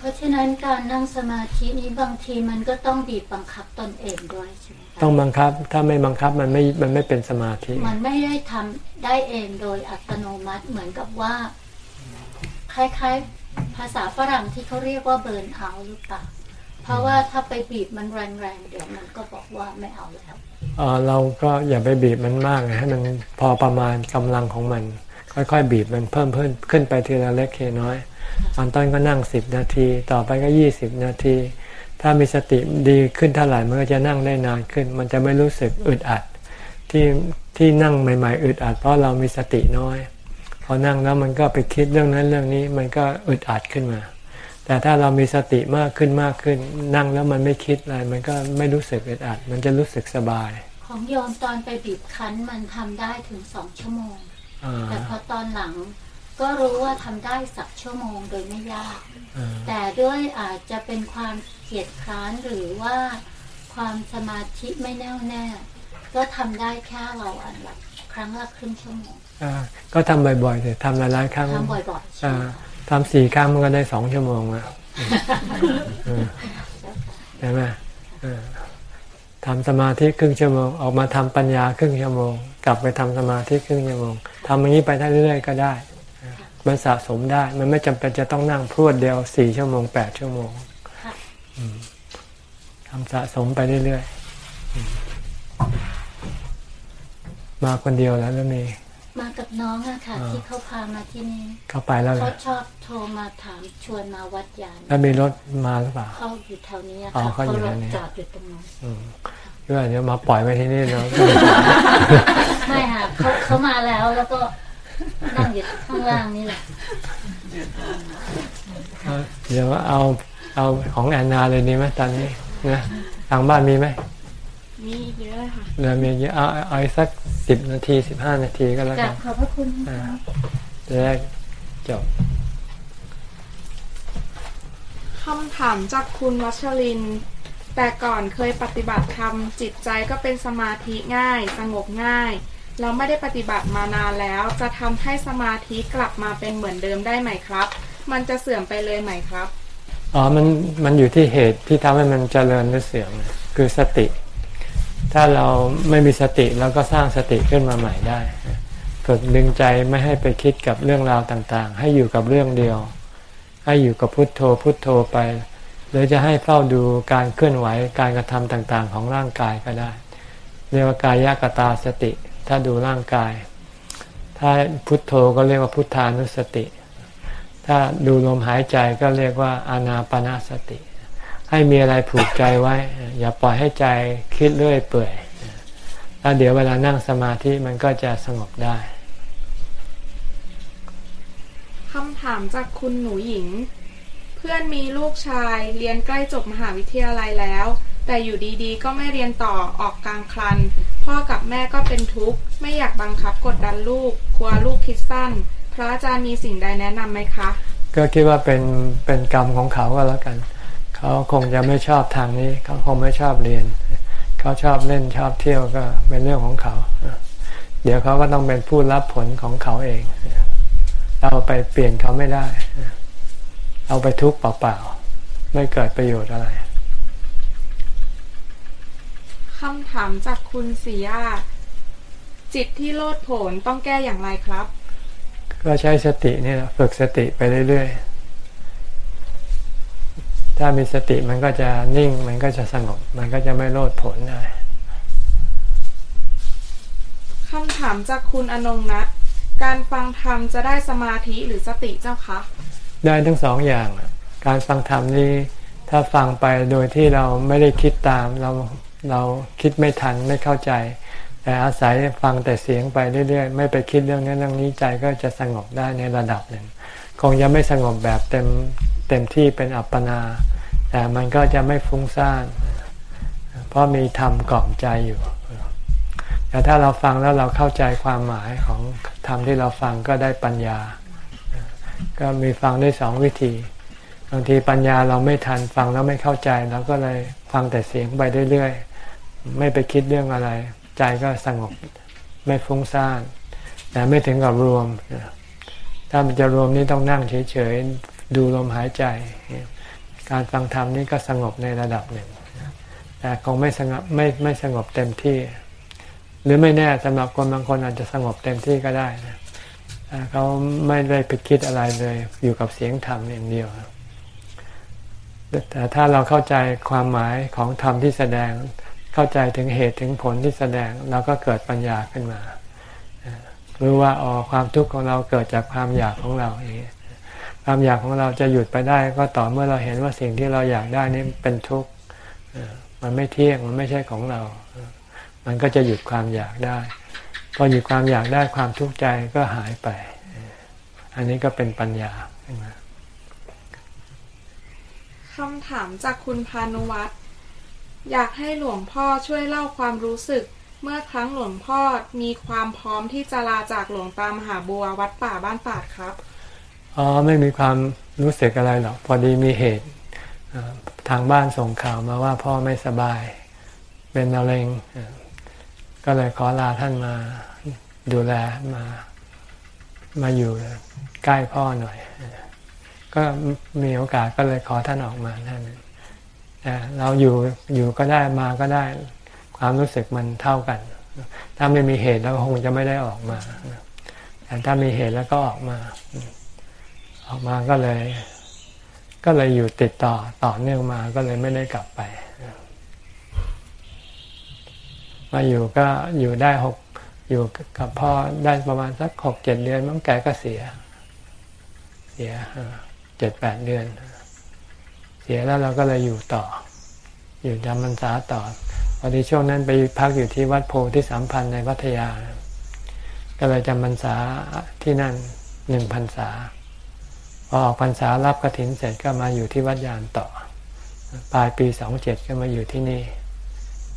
ราะฉะนั้นการนั่งสมาธินี้บางทีมันก็ต้องบีบบังคับตนเองด้วยใช่ไหมคะต้องบังคับถ้าไม่บังคับมันไม่มันไม่เป็นสมาธิ มันไม่ได้ทำได้เองโดยอัตโนมัติเหมือนกับว่า คล้ายๆ ภาษาฝรั่งที่เขาเรียกว่าเบิร์นเอาหรือเปล่าเพราะว่าถ้าไปบีบมันแรงๆเดี๋ยวมันก็บอกว่าไม่เอาแล้วเอ่อเราก็อย่าไปบีบมันมากนะให้มันพอประมาณกำลังของมัน ค่อยๆ บีบมันเพิ่มเพิ่มขึ้นไปทีละเล็กทีน้อย ตอนต้นก็นั่งสิบนาที ต่อไปก็ยี่สิบนาที ถ้ามีสติดีขึ้นเท่าไหร่มันก็จะนั่งได้นานขึ้น มันจะไม่รู้สึกอึดอัด ที่ที่นั่งใหม่ ๆ อึดอัดเพราะเรามีสติน้อย พอนั่งแล้วมันก็ไปคิดเรื่องนั้นเรื่องนี้มันก็อึดอัดขึ้นมา แต่ถ้าเรามีสติมากขึ้นมากขึ้น นั่งแล้วมันไม่คิดอะไรมันก็ไม่รู้สึกอึดอัด มันจะรู้สึกสบาย ของโยมตอนไปบีบคั้นมันทำได้ถึงสองชั่วโมงอ่าแต่พอตอนหลัง ก็รู้ว่าทำได้สักชั่วโมงโดยไม่ยากอ่าแต่ด้วยอาจจะเป็นความเกียจคร้านหรือว่าความสมาธิไม่แน่วแน่ ก็ทำได้แค่เราอันละครั้งละครึ่งชั่วโมงอ่าก็ทำบ่อยๆเลยทำหลายๆครั้งทำบ่อยๆใช่อ่าไหมคะทำสี่ครั้งมันก็ได้สองชั่วโมงแล้วเออใช่ไหมเออทำสมาธิครึ่งชั่วโมงออกมาทำปัญญาครึ่งชั่วโมง กลับไปทำสมาธิครึ่งชั่วโมงทำอย่างนี้ไปได้เรื่อยๆก็ได้ มันสะสมได้ มันไม่จำเป็นจะต้องนั่งพรวดเดียวสี่ชั่วโมงแปดชั่วโมงค่ะอืมทำสะสมไปเรื่อยๆอืมมาคนเดียวแล้วแล้วมีมากับน้องอะค่ะอ่าที่เขาพามาที่นี่เข้าไปแล้วเหรเขาอชอบโทรมาถามชวนมาวัดยานแล้วมีรถมาหรือเปล่าเขาอยู่แถวนี้อะอ๋อค่ะเขาอยู่รแถถวนี้จอดอยู่ตรงนู้นอืมเพื่อเดี๋ยวมาปล่อยไว้ที่นี่แล้วไม่ค่ะเขาเขามาแล้วแล้วก็ นั่งอยู่ข้างล่างนี่แหละ เดี๋ยวเอาเอาของแอนนาเลยดีไหมตอนนี้นะทางบ้านมีไหมมีอีกเยอะเลยค่ะเหลือมีเยอะเอาเอาอีกสักสิบนาทีสิบห้านาทีก็แล้วกรากับนขอบพระคุณอ่านะคะจะได้จบคำถามจากคุณวัชรินทร์แต่ก่อนเคยปฏิบัติธรรมจิตใจก็เป็นสมาธิง่าย สงบง่าย เราไม่ได้ปฏิบัติมานานแล้ว จะทำให้สมาธิกลับมาเป็นเหมือนเดิมได้ไหมครับ มันจะเสื่อมไปเลยไหมครับอ๋อมันมันอยู่ที่เหตุที่ทำให้มันเจริญหรือเสื่อมนะคือสติ ถ้าเราไม่มีสติเราก็สร้างสติขึ้นมาใหม่ได้ฝึกดึงใจไม่ให้ไปคิดกับเรื่องราวต่างๆ ให้อยู่กับเรื่องเดียว ให้อยู่กับพุทโธพุทโธไป หรือจะให้เฝ้าดูการเคลื่อนไหวการกระทำต่างๆ ของร่างกายก็ได้ เรียกว่ากายกตาสติ ถ้าดูร่างกาย ถ้าพุทโธก็เรียกว่าพุทธานุสติ ถ้าดูลมหายใจก็เรียกว่าอานาปนาสติ ให้มีอะไรผูกใจไว้ อย่าปล่อยให้ใจคิดเรื่อยเปื่อยแล้วเดี๋ยวเวลานั่งสมาธิมันก็จะสงบได้คำถามจากคุณหนูหญิง เพื่อนมีลูกชายเรียนใกล้จบมหาวิทยาลัยแล้ว แต่อยู่ดีๆ ก็ไม่เรียนต่อออกกลางครัน พ่อกับแม่ก็เป็นทุกข์ ไม่อยากบังคับกดดันลูก กลัวลูกคิดสั้น พระอาจารย์มีสิ่งใดแนะนำไหมคะ ก็คิดว่าเป็นเป็นกรรมของเขาก็แล้วกัน เขาคงจะไม่ชอบทางนี้ เขาคงไม่ชอบเรียน เขาชอบเล่นชอบเที่ยวก็เป็นเรื่องของเขา เดี๋ยวเขาก็ต้องเป็นผู้รับผลของเขาเอง เราไปเปลี่ยนเขาไม่ได้ เอาไปทุกข์เปล่าๆ ไม่เกิดประโยชน์อะไรำถามจากคุณสียาจิตที่โลดโผนต้องแก้อย่างไรครับ ก็ใช้สตินี่แหละฝึกสติไปเรื่อยๆ ถ้ามีสติมันก็จะนิ่งมันก็จะสงบ มันก็จะไม่โลดโผนได้คำถามจากคุณอนงนัทการฟังธรรมจะได้สมาธิหรือสติเจ้าคะ ได้ทั้งสองอย่าง การฟังธรรมนี้ถ้าฟังไปโดยที่เราไม่ได้คิดตาม เรา เราคิดไม่ทันไม่เข้าใจ แต่อาศัยฟังแต่เสียงไปเรื่อยๆ ไม่ไปคิดเรื่องนั้นเรื่องนี้ใจก็จะสงบได้ในระดับหนึ่ง คงจะไม่สงบแบบเต็มเต็มที่เป็นอัปปนา แต่มันก็จะไม่ฟุ้งซ่านเพราะมีธรรมกล่อมใจอยู่แต่ถ้าเราฟังแล้วเราเข้าใจความหมายของธรรมที่เราฟังก็ได้ปัญญา ก็มีฟังได้สองวิธี บางทีปัญญาเราไม่ทันฟังแล้วไม่เข้าใจเราก็เลยฟังแต่เสียงไปเรื่อยๆ ไม่ไปคิดเรื่องอะไร ใจก็สงบไม่ฟุ้งซ่าน แต่ไม่ถึงกับรวม ถ้ามันจะรวมนี่ต้องนั่งเฉยๆ ดูลมหายใจ การฟังธรรมนี่ก็สงบในระดับหนึ่ง แต่คงไม่สงบไม่ไม่สงบเต็มที่ หรือไม่แน่สำหรับคนบางคนอาจจะสงบเต็มที่ก็ได้นะเขาไม่ได้ไปคิดอะไรเลย อยู่กับเสียงธรรมอย่างเดียวแต่ถ้าเราเข้าใจความหมายของธรรมที่แสดง เข้าใจถึงเหตุถึงผลที่แสดงเราก็เกิดปัญญาขึ้นมารู้ว่าอ๋อความทุกข์ของเราเกิดจากความอยากของเราเองความอยากของเราจะหยุดไปได้ ก็ต่อเมื่อเราเห็นว่าสิ่งที่เราอยากได้นี่เป็นทุกข์มันไม่เที่ยงมันไม่ใช่ของเรา มันก็จะหยุดความอยากได้พอหยุดความอยากได้ความทุกข์ใจก็หายไป อันนี้ก็เป็นปัญญาขึ้นมาคำถามจากคุณพานุวัตร อยากให้หลวงพ่อช่วยเล่าความรู้สึก เมื่อครั้งหลวงพ่อมีความพร้อมที่จะลาจากหลวงตามหาบัววัดป่าบ้านปาดครับอ๋อไม่มีความรู้สึกอะไรหรอกพอดีมีเหตุทางบ้านส่งข่าวมาว่าพ่อไม่สบาย เป็นมะเร็ง ก็เลยขอลาท่านมาดูแลมามาอยู่ใกล้พ่อหน่อย ก็มีโอกาสก็เลยขอท่านออกมาท่านแต่ เราอยู่อยู่ก็ได้มาก็ได้ ความรู้สึกมันเท่ากัน ถ้าไม่มีเหตุเราคงจะไม่ได้ออกมาแต่ถ้ามีเหตุแล้วก็ออกมา ออกมาก็เลย ก็เลยอยู่ติดต่อต่อเนื่องมาก็เลยไม่ได้กลับไปมาอยู่ก็อยู่ได้หกอยู่กับพ่อได้ประมาณสักหกเจ็ดเดือนมั้งแกก็เสีย เสียเจ็ดแปดเดือน เสียแล้วเราก็เลยอยู่ต่อ อยู่จำพรรษาต่อพอดีช่วงนั้นไปพักอยู่ที่วัดโพธิสัมพันธ์ในพัทยา ก็เลยจำพรรษาที่นั่นหนึ่งพรรษาพอออกพรรษารับกระถินเสร็จก็มาอยู่ที่วัดยานต่อ ปลายปีสองเจ็ดก็มาอยู่ที่นี่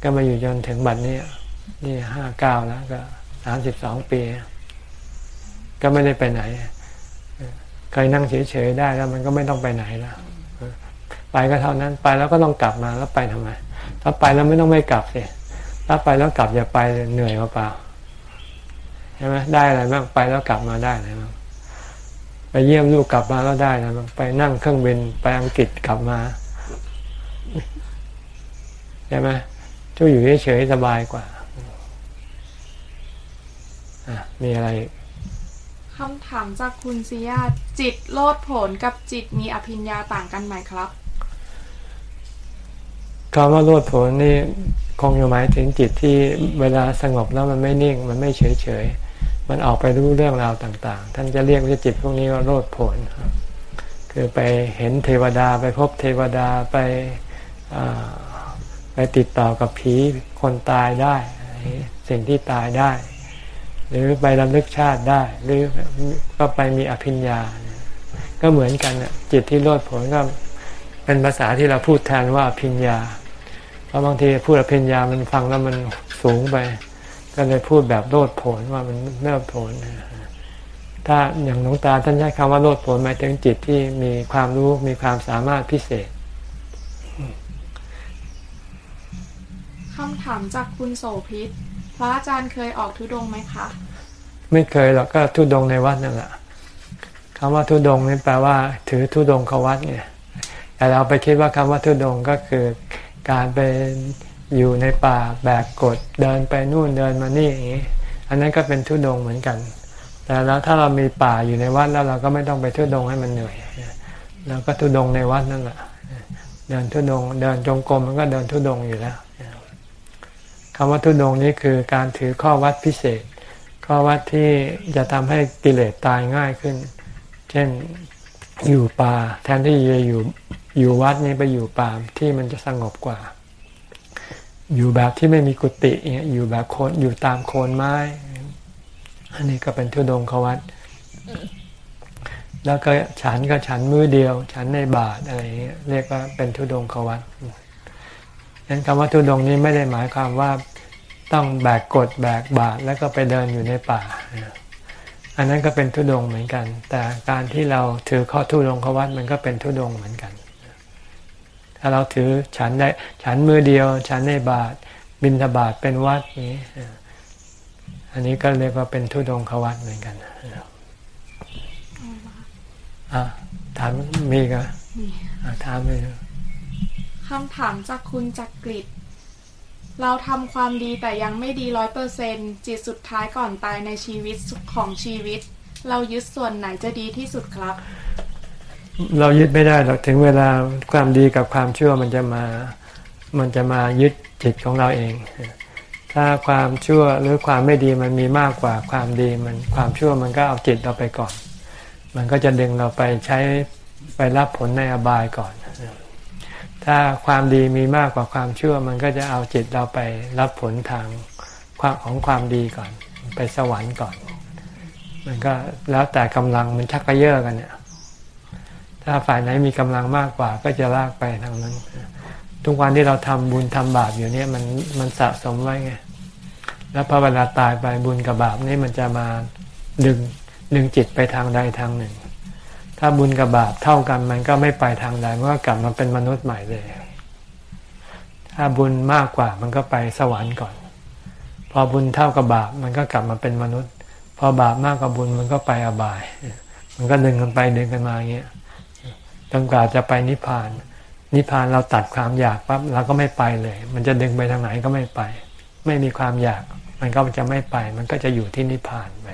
ก็มาอยู่จนถึงบัดนี้นี่ห้าเก้าแล้วก็สามสิบสองปี ก็ไม่ได้ไปไหนเคยนั่งเฉยๆได้แล้วมันก็ไม่ต้องไปไหนแล้ว ก็เท่านั้นไปแล้วก็ต้องกลับมาแล้วไปทำไม ถ้าไปแล้วไม่ต้องไม่กลับสิถ้าไปแล้วกลับอย่าไปเหนื่อยเปล่าใช่ไหมได้อะไรบ้างไปแล้วกลับมาได้อะไรบ้างไปเยี่ยมลูกกลับมาแล้วได้นะไปนั่งเครื่องบินไปอังกฤษกลับมาใช่ไหมช่วยอยู่เฉยๆสบายกว่าอะมีอะไรคำถามจากคุณซิยาจิตโลดผลกับจิตมีอภิญญาต่างกันไหมครับำว่าโลดผลนี่คงอยู่หมายถึงจิตที่เวลาสงบแล้วมันไม่นิ่ง มันไม่เฉยเฉยมันออกไปรู้เรื่องราวต่างๆ ท่านจะเรียกว่าจิตพวกนี้ว่าโลดผล คือไปเห็นเทวดาไปพบเทวดาไปไปติดต่อกับผีคนตายได้ สิ่งที่ตายได้ หรือไประลึกชาติได้ หรือก็ไปมีอภิญญา ก็เหมือนกันจิตที่โลดผลก็เป็นภาษาที่เราพูดแทนว่าอภิญญา เพราะบางทีพูดอภิญญามันฟังแล้วมันสูงไป ก็เลยพูดแบบโลดผลว่ามันเลิศผลถ้าอย่างหลวงตาท่านใช้คำว่าโลดผลหมายถึงจิตที่มีความรู้มีความสามารถพิเศษคำถามจากคุณโสพิษพระอาจารย์เคยออกทุดงไหมคะ ไม่เคยหรอกก็ทุดงในวัดนั่นแหละคำว่าทุดงนี่แปลว่า ถือทุดงเขาวัดไงแต่เราไปคิดว่าคำว่าทุดงก็คือ การไปอยู่ในป่าแบกกดเดินไปนู่นเดินมานี่อย่างนี้อันนั้นก็เป็นทุดงเหมือนกัน แต่แล้วถ้าเรามีป่าอยู่ในวัดแล้วเราก็ไม่ต้องไปทุดงให้มันเหนื่อยเราก็ทุดงในวัดนั่นแหละเดินทุดงเดินจงกรมมันก็เดินทุดงอยู่แล้วคำว่าทุดงนี้คือการถือข้อวัดพิเศษ ข้อวัดที่จะทำให้กิเลสตายง่ายขึ้น เช่นอยู่ป่าแทนที่จะอยู่ อยู่วัดนี่ไปอยู่ป่าที่มันจะสงบกว่า อยู่แบบที่ไม่มีกุฏิเนี่ยอยู่แบบโคนอยู่ตามโคนไม้ อันนี้ก็เป็นทุดงควัตแล้วก็ฉันก็ฉันมือเดียว ฉันในบาทอะไรเงี้ยเรียกว่าเป็นทุดงควัตนั้นคำว่าทุดงนี้ไม่ได้หมายความว่าต้องแบกกดแบกบาทแล้วก็ไปเดินอยู่ในป่า อันนั้นก็เป็นทุดงเหมือนกัน แต่การที่เราถือข้อทุดงควัตมันก็เป็นทุดงเหมือนกัน ถ้าเราถือฉันได้ฉันมือเดียว ฉันในบาทบินทบาทเป็นวัดนี้ อันนี้ก็เรียกว่าเป็นทุดงควัตเหมือนกันอ่าถามมีก็ถามเลยคำถามจากคุณจักริดเราทำความดีแต่ยังไม่ดีร้อยเปอร์เซนจิตสุดท้ายก่อนตายในชีวิตของชีวิต เรายึดส่วนไหนจะดีที่สุดครับ เรายึดไม่ได้หรอกถึงเวลาความดีกับความชั่วมันจะมา มันจะมายึดจิตของเราเอง ถ้าความชั่วหรือความไม่ดีมันมีมากกว่าความดีมันความชั่วมันก็เอาจิตเราไปก่อน มันก็จะดึงเราไปใช้ไปรับผลในอบายก่อน ถ้าความดีมีมากกว่าความชั่ว มันก็จะเอาจิตเราไปรับผลทางความของความดีก่อน ไปสวรรค์ก่อน มันก็แล้วแต่กำลังมันชักกระเยาะกันเนี่ย ถ้าฝ่ายไหนมีกำลังมากกว่าก็จะลากไปทางนั้น ทุกวันที่เราทำบุญทำบาปอยู่เนี่ยมันมันสะสมไว้ไงแล้วพอเวลาตายไปบุญกับบาปนี่มันจะมาดึงดึงจิตไปทางใดทางหนึ่ง ถ้าบุญกับบาปเท่ากันมันก็ไม่ไปทางใดมันก็กลับมาเป็นมนุษย์ใหม่เลย ถ้าบุญมากกว่ามันก็ไปสวรรค์ก่อน พอบุญเท่ากับบาปมันก็กลับมาเป็นมนุษย์ พอบาปมากกว่าบุญมันก็ไปอบาย มันก็ดึงกันไปดึงกันมาอย่างเงี้ย จนกว่าจะไปนิพพาน นิพพานเราตัดความอยากปั๊บเราก็ไม่ไปเลย มันจะดึงไปทางไหนก็ไม่ไป ไม่มีความอยาก มันก็จะไม่ไป มันก็จะอยู่ที่นิพพานไป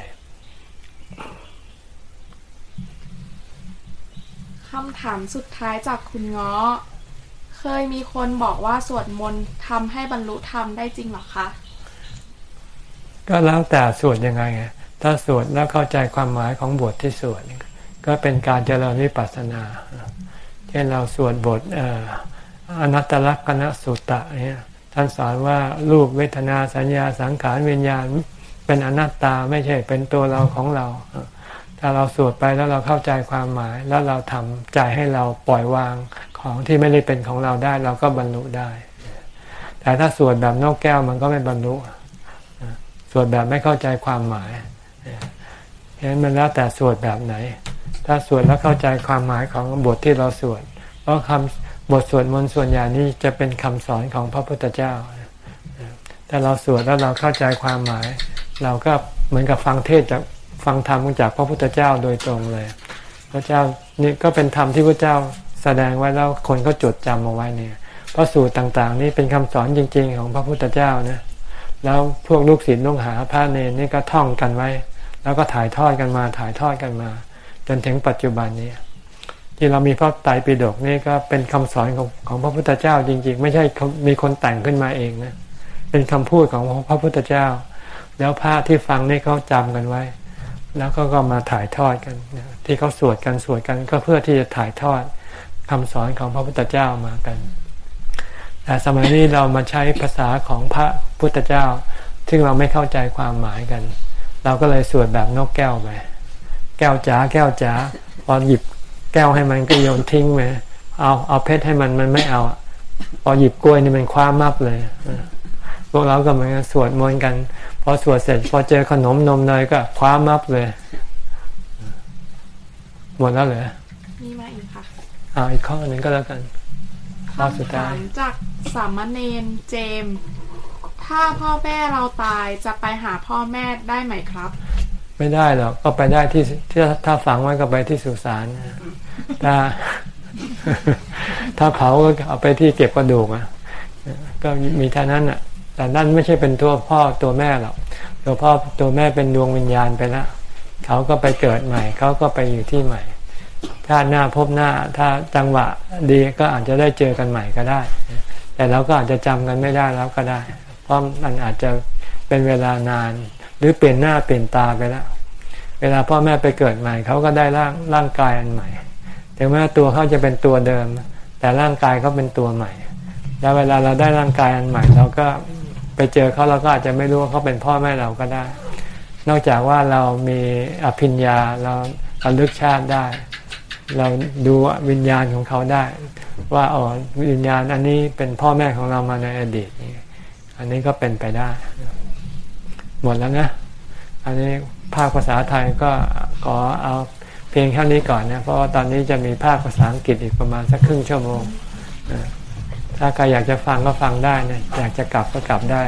คำถามสุดท้ายจากคุณง้อ เคยมีคนบอกว่าสวดมนต์ทำให้บรรลุธรรมได้จริงหรอคะ ก็แล้วแต่สวดยังไงไงถ้าสวดแล้วเข้าใจความหมายของบทที่สวด ก็เป็นการเจริญวิปัสสนา เช่นเราสวดบทอนัตตลักษณสุตตะเนี่ยท่านสอนว่ารูปเวทนาสัญญาสังขารวิญญาณ เป็นอนัตตาไม่ใช่เป็นตัวเราของเรา ถ้าเราสวดไปแล้วเราเข้าใจความหมาย แล้วเราทำใจให้เราปล่อยวางของที่ไม่ได้เป็นของเราได้ เราก็บรรลุได้ แต่ถ้าสวดแบบนกแก้วมันก็ไม่บรรลุสวดแบบไม่เข้าใจความหมายเห็นมันแล้วแต่สวดแบบไหน ถ้าสวดแล้วเข้าใจความหมายของบทที่เราสวด เพราะคำบทสวดมนต์ส่วนใหญ่นี้จะเป็นคำสอนของพระพุทธเจ้าถ้าเราสวดแล้วเราเข้าใจความหมาย เราก็เหมือนกับฟังเทศจากฟังธรรมจากพระพุทธเจ้าโดยตรงเลย พระเจ้านี่ก็เป็นธรรมที่พระเจ้าแสดงไว้แล้วคนก็จดจำเอาไว้เนี่ยพระสูตรต่างๆ นี่เป็นคำสอนจริง ๆ ของพระพุทธเจ้านะแล้วพวกลูกศิษย์ลูกหาพระเนรนี่ก็ท่องกันไว้ แล้วก็ถ่ายทอดกันมาถ่ายทอดกันมา จนถึงปัจจุบันนี้ที่เรามีพระไตรปิฎกนี่ก็เป็นคำสอนของของพระพุทธเจ้าจริง ๆ ไม่ใช่มีคนแต่งขึ้นมาเองนะเป็นคำพูดของพระพุทธเจ้า แล้วพระที่ฟังนี่เขาจำกันไว้ แล้วก็ก็มาถ่ายทอดกันที่เขาสวดกันสวดกันก็เพื่อที่จะถ่ายทอดคำสอนของพระพุทธเจ้ามากันแต่สมัยนี้เรามาใช้ภาษาของพระพุทธเจ้า ซึ่งเราไม่เข้าใจความหมายกัน เราก็เลยสวดแบบนกแก้วไป แก้วจ๋าแก้วจ๋าพอหยิบแก้วให้มันก็โยนทิ้งไปเอาเอาเพชรให้มันมันไม่เอาพอหยิบกล้วยนี่มันคว้ามับเลยพวกเราก็เหมือนกันสวดมนต์กันพอสวดเสร็จ พอเจอขนมนมเนยก็คว้ามับเลยหมดแล้วเหรอมีมาอีกค่ะอ่าอีกข้อหนึ่งก็แล้วกันข้อสุดท้ายจากสามเณรเจม ถ้าพ่อแม่เราตายจะไปหาพ่อแม่ได้ไหมครับ ไม่ได้หรอกก็ไปได้ที่ที่ถ้าฝังไว้ก็ไปที่สุสานถ้า ถ้าเผาก็เอาไปที่เก็บกระดูกอะก็มีเท่านั้นอะ แต่นั่นไม่ใช่เป็นตัวพ่อตัวแม่หรอกตัวพ่อตัวแม่เป็นดวงวิญญาณไปแล้วเขาก็ไปเกิดใหม่ เขาก็ไปอยู่ที่ใหม่ ถ้าหน้าพบหน้า ถ้าจังหวะดีก็อาจจะได้เจอกันใหม่ก็ได้ แต่เราก็อาจจะจำกันไม่ได้แล้วก็ได้ เพราะมันอาจจะเป็นเวลานาน รือเปลี่ยนหน้าเปลี่ยนตาไปแล้ว เวลาพ่อแม่ไปเกิดใหม่เขาก็ได้ร่างร่างกายอันใหม่ถึงแม้ตัวเขาจะเป็นตัวเดิม แต่ร่างกายเขาเป็นตัวใหม่ แล้วเวลาเราได้ร่างกายอันใหม่ เราก็ไปเจอเขาเราก็อาจจะไม่รู้ว่าเขาเป็นพ่อแม่เราก็ได้ นอกจากว่าเรามีอภิญญาเราระลึกชาติได้ เราดูวิญญาณของเขาได้ ว่าอ๋อวิญญาณอันนี้เป็นพ่อแม่ของเรามาในอดีตนี่อันนี้ก็เป็นไปได้ หมดแล้วนะ อันนี้ภาคภาษาไทยก็ขอเอาเพียงแค่นี้ก่อนนะ เพราะว่าตอนนี้จะมีภาคภาษาอังกฤษอีกประมาณสักครึ่งชั่วโมง ถ้าใครอยากจะฟังก็ฟังได้นะ อยากจะกลับก็กลับได้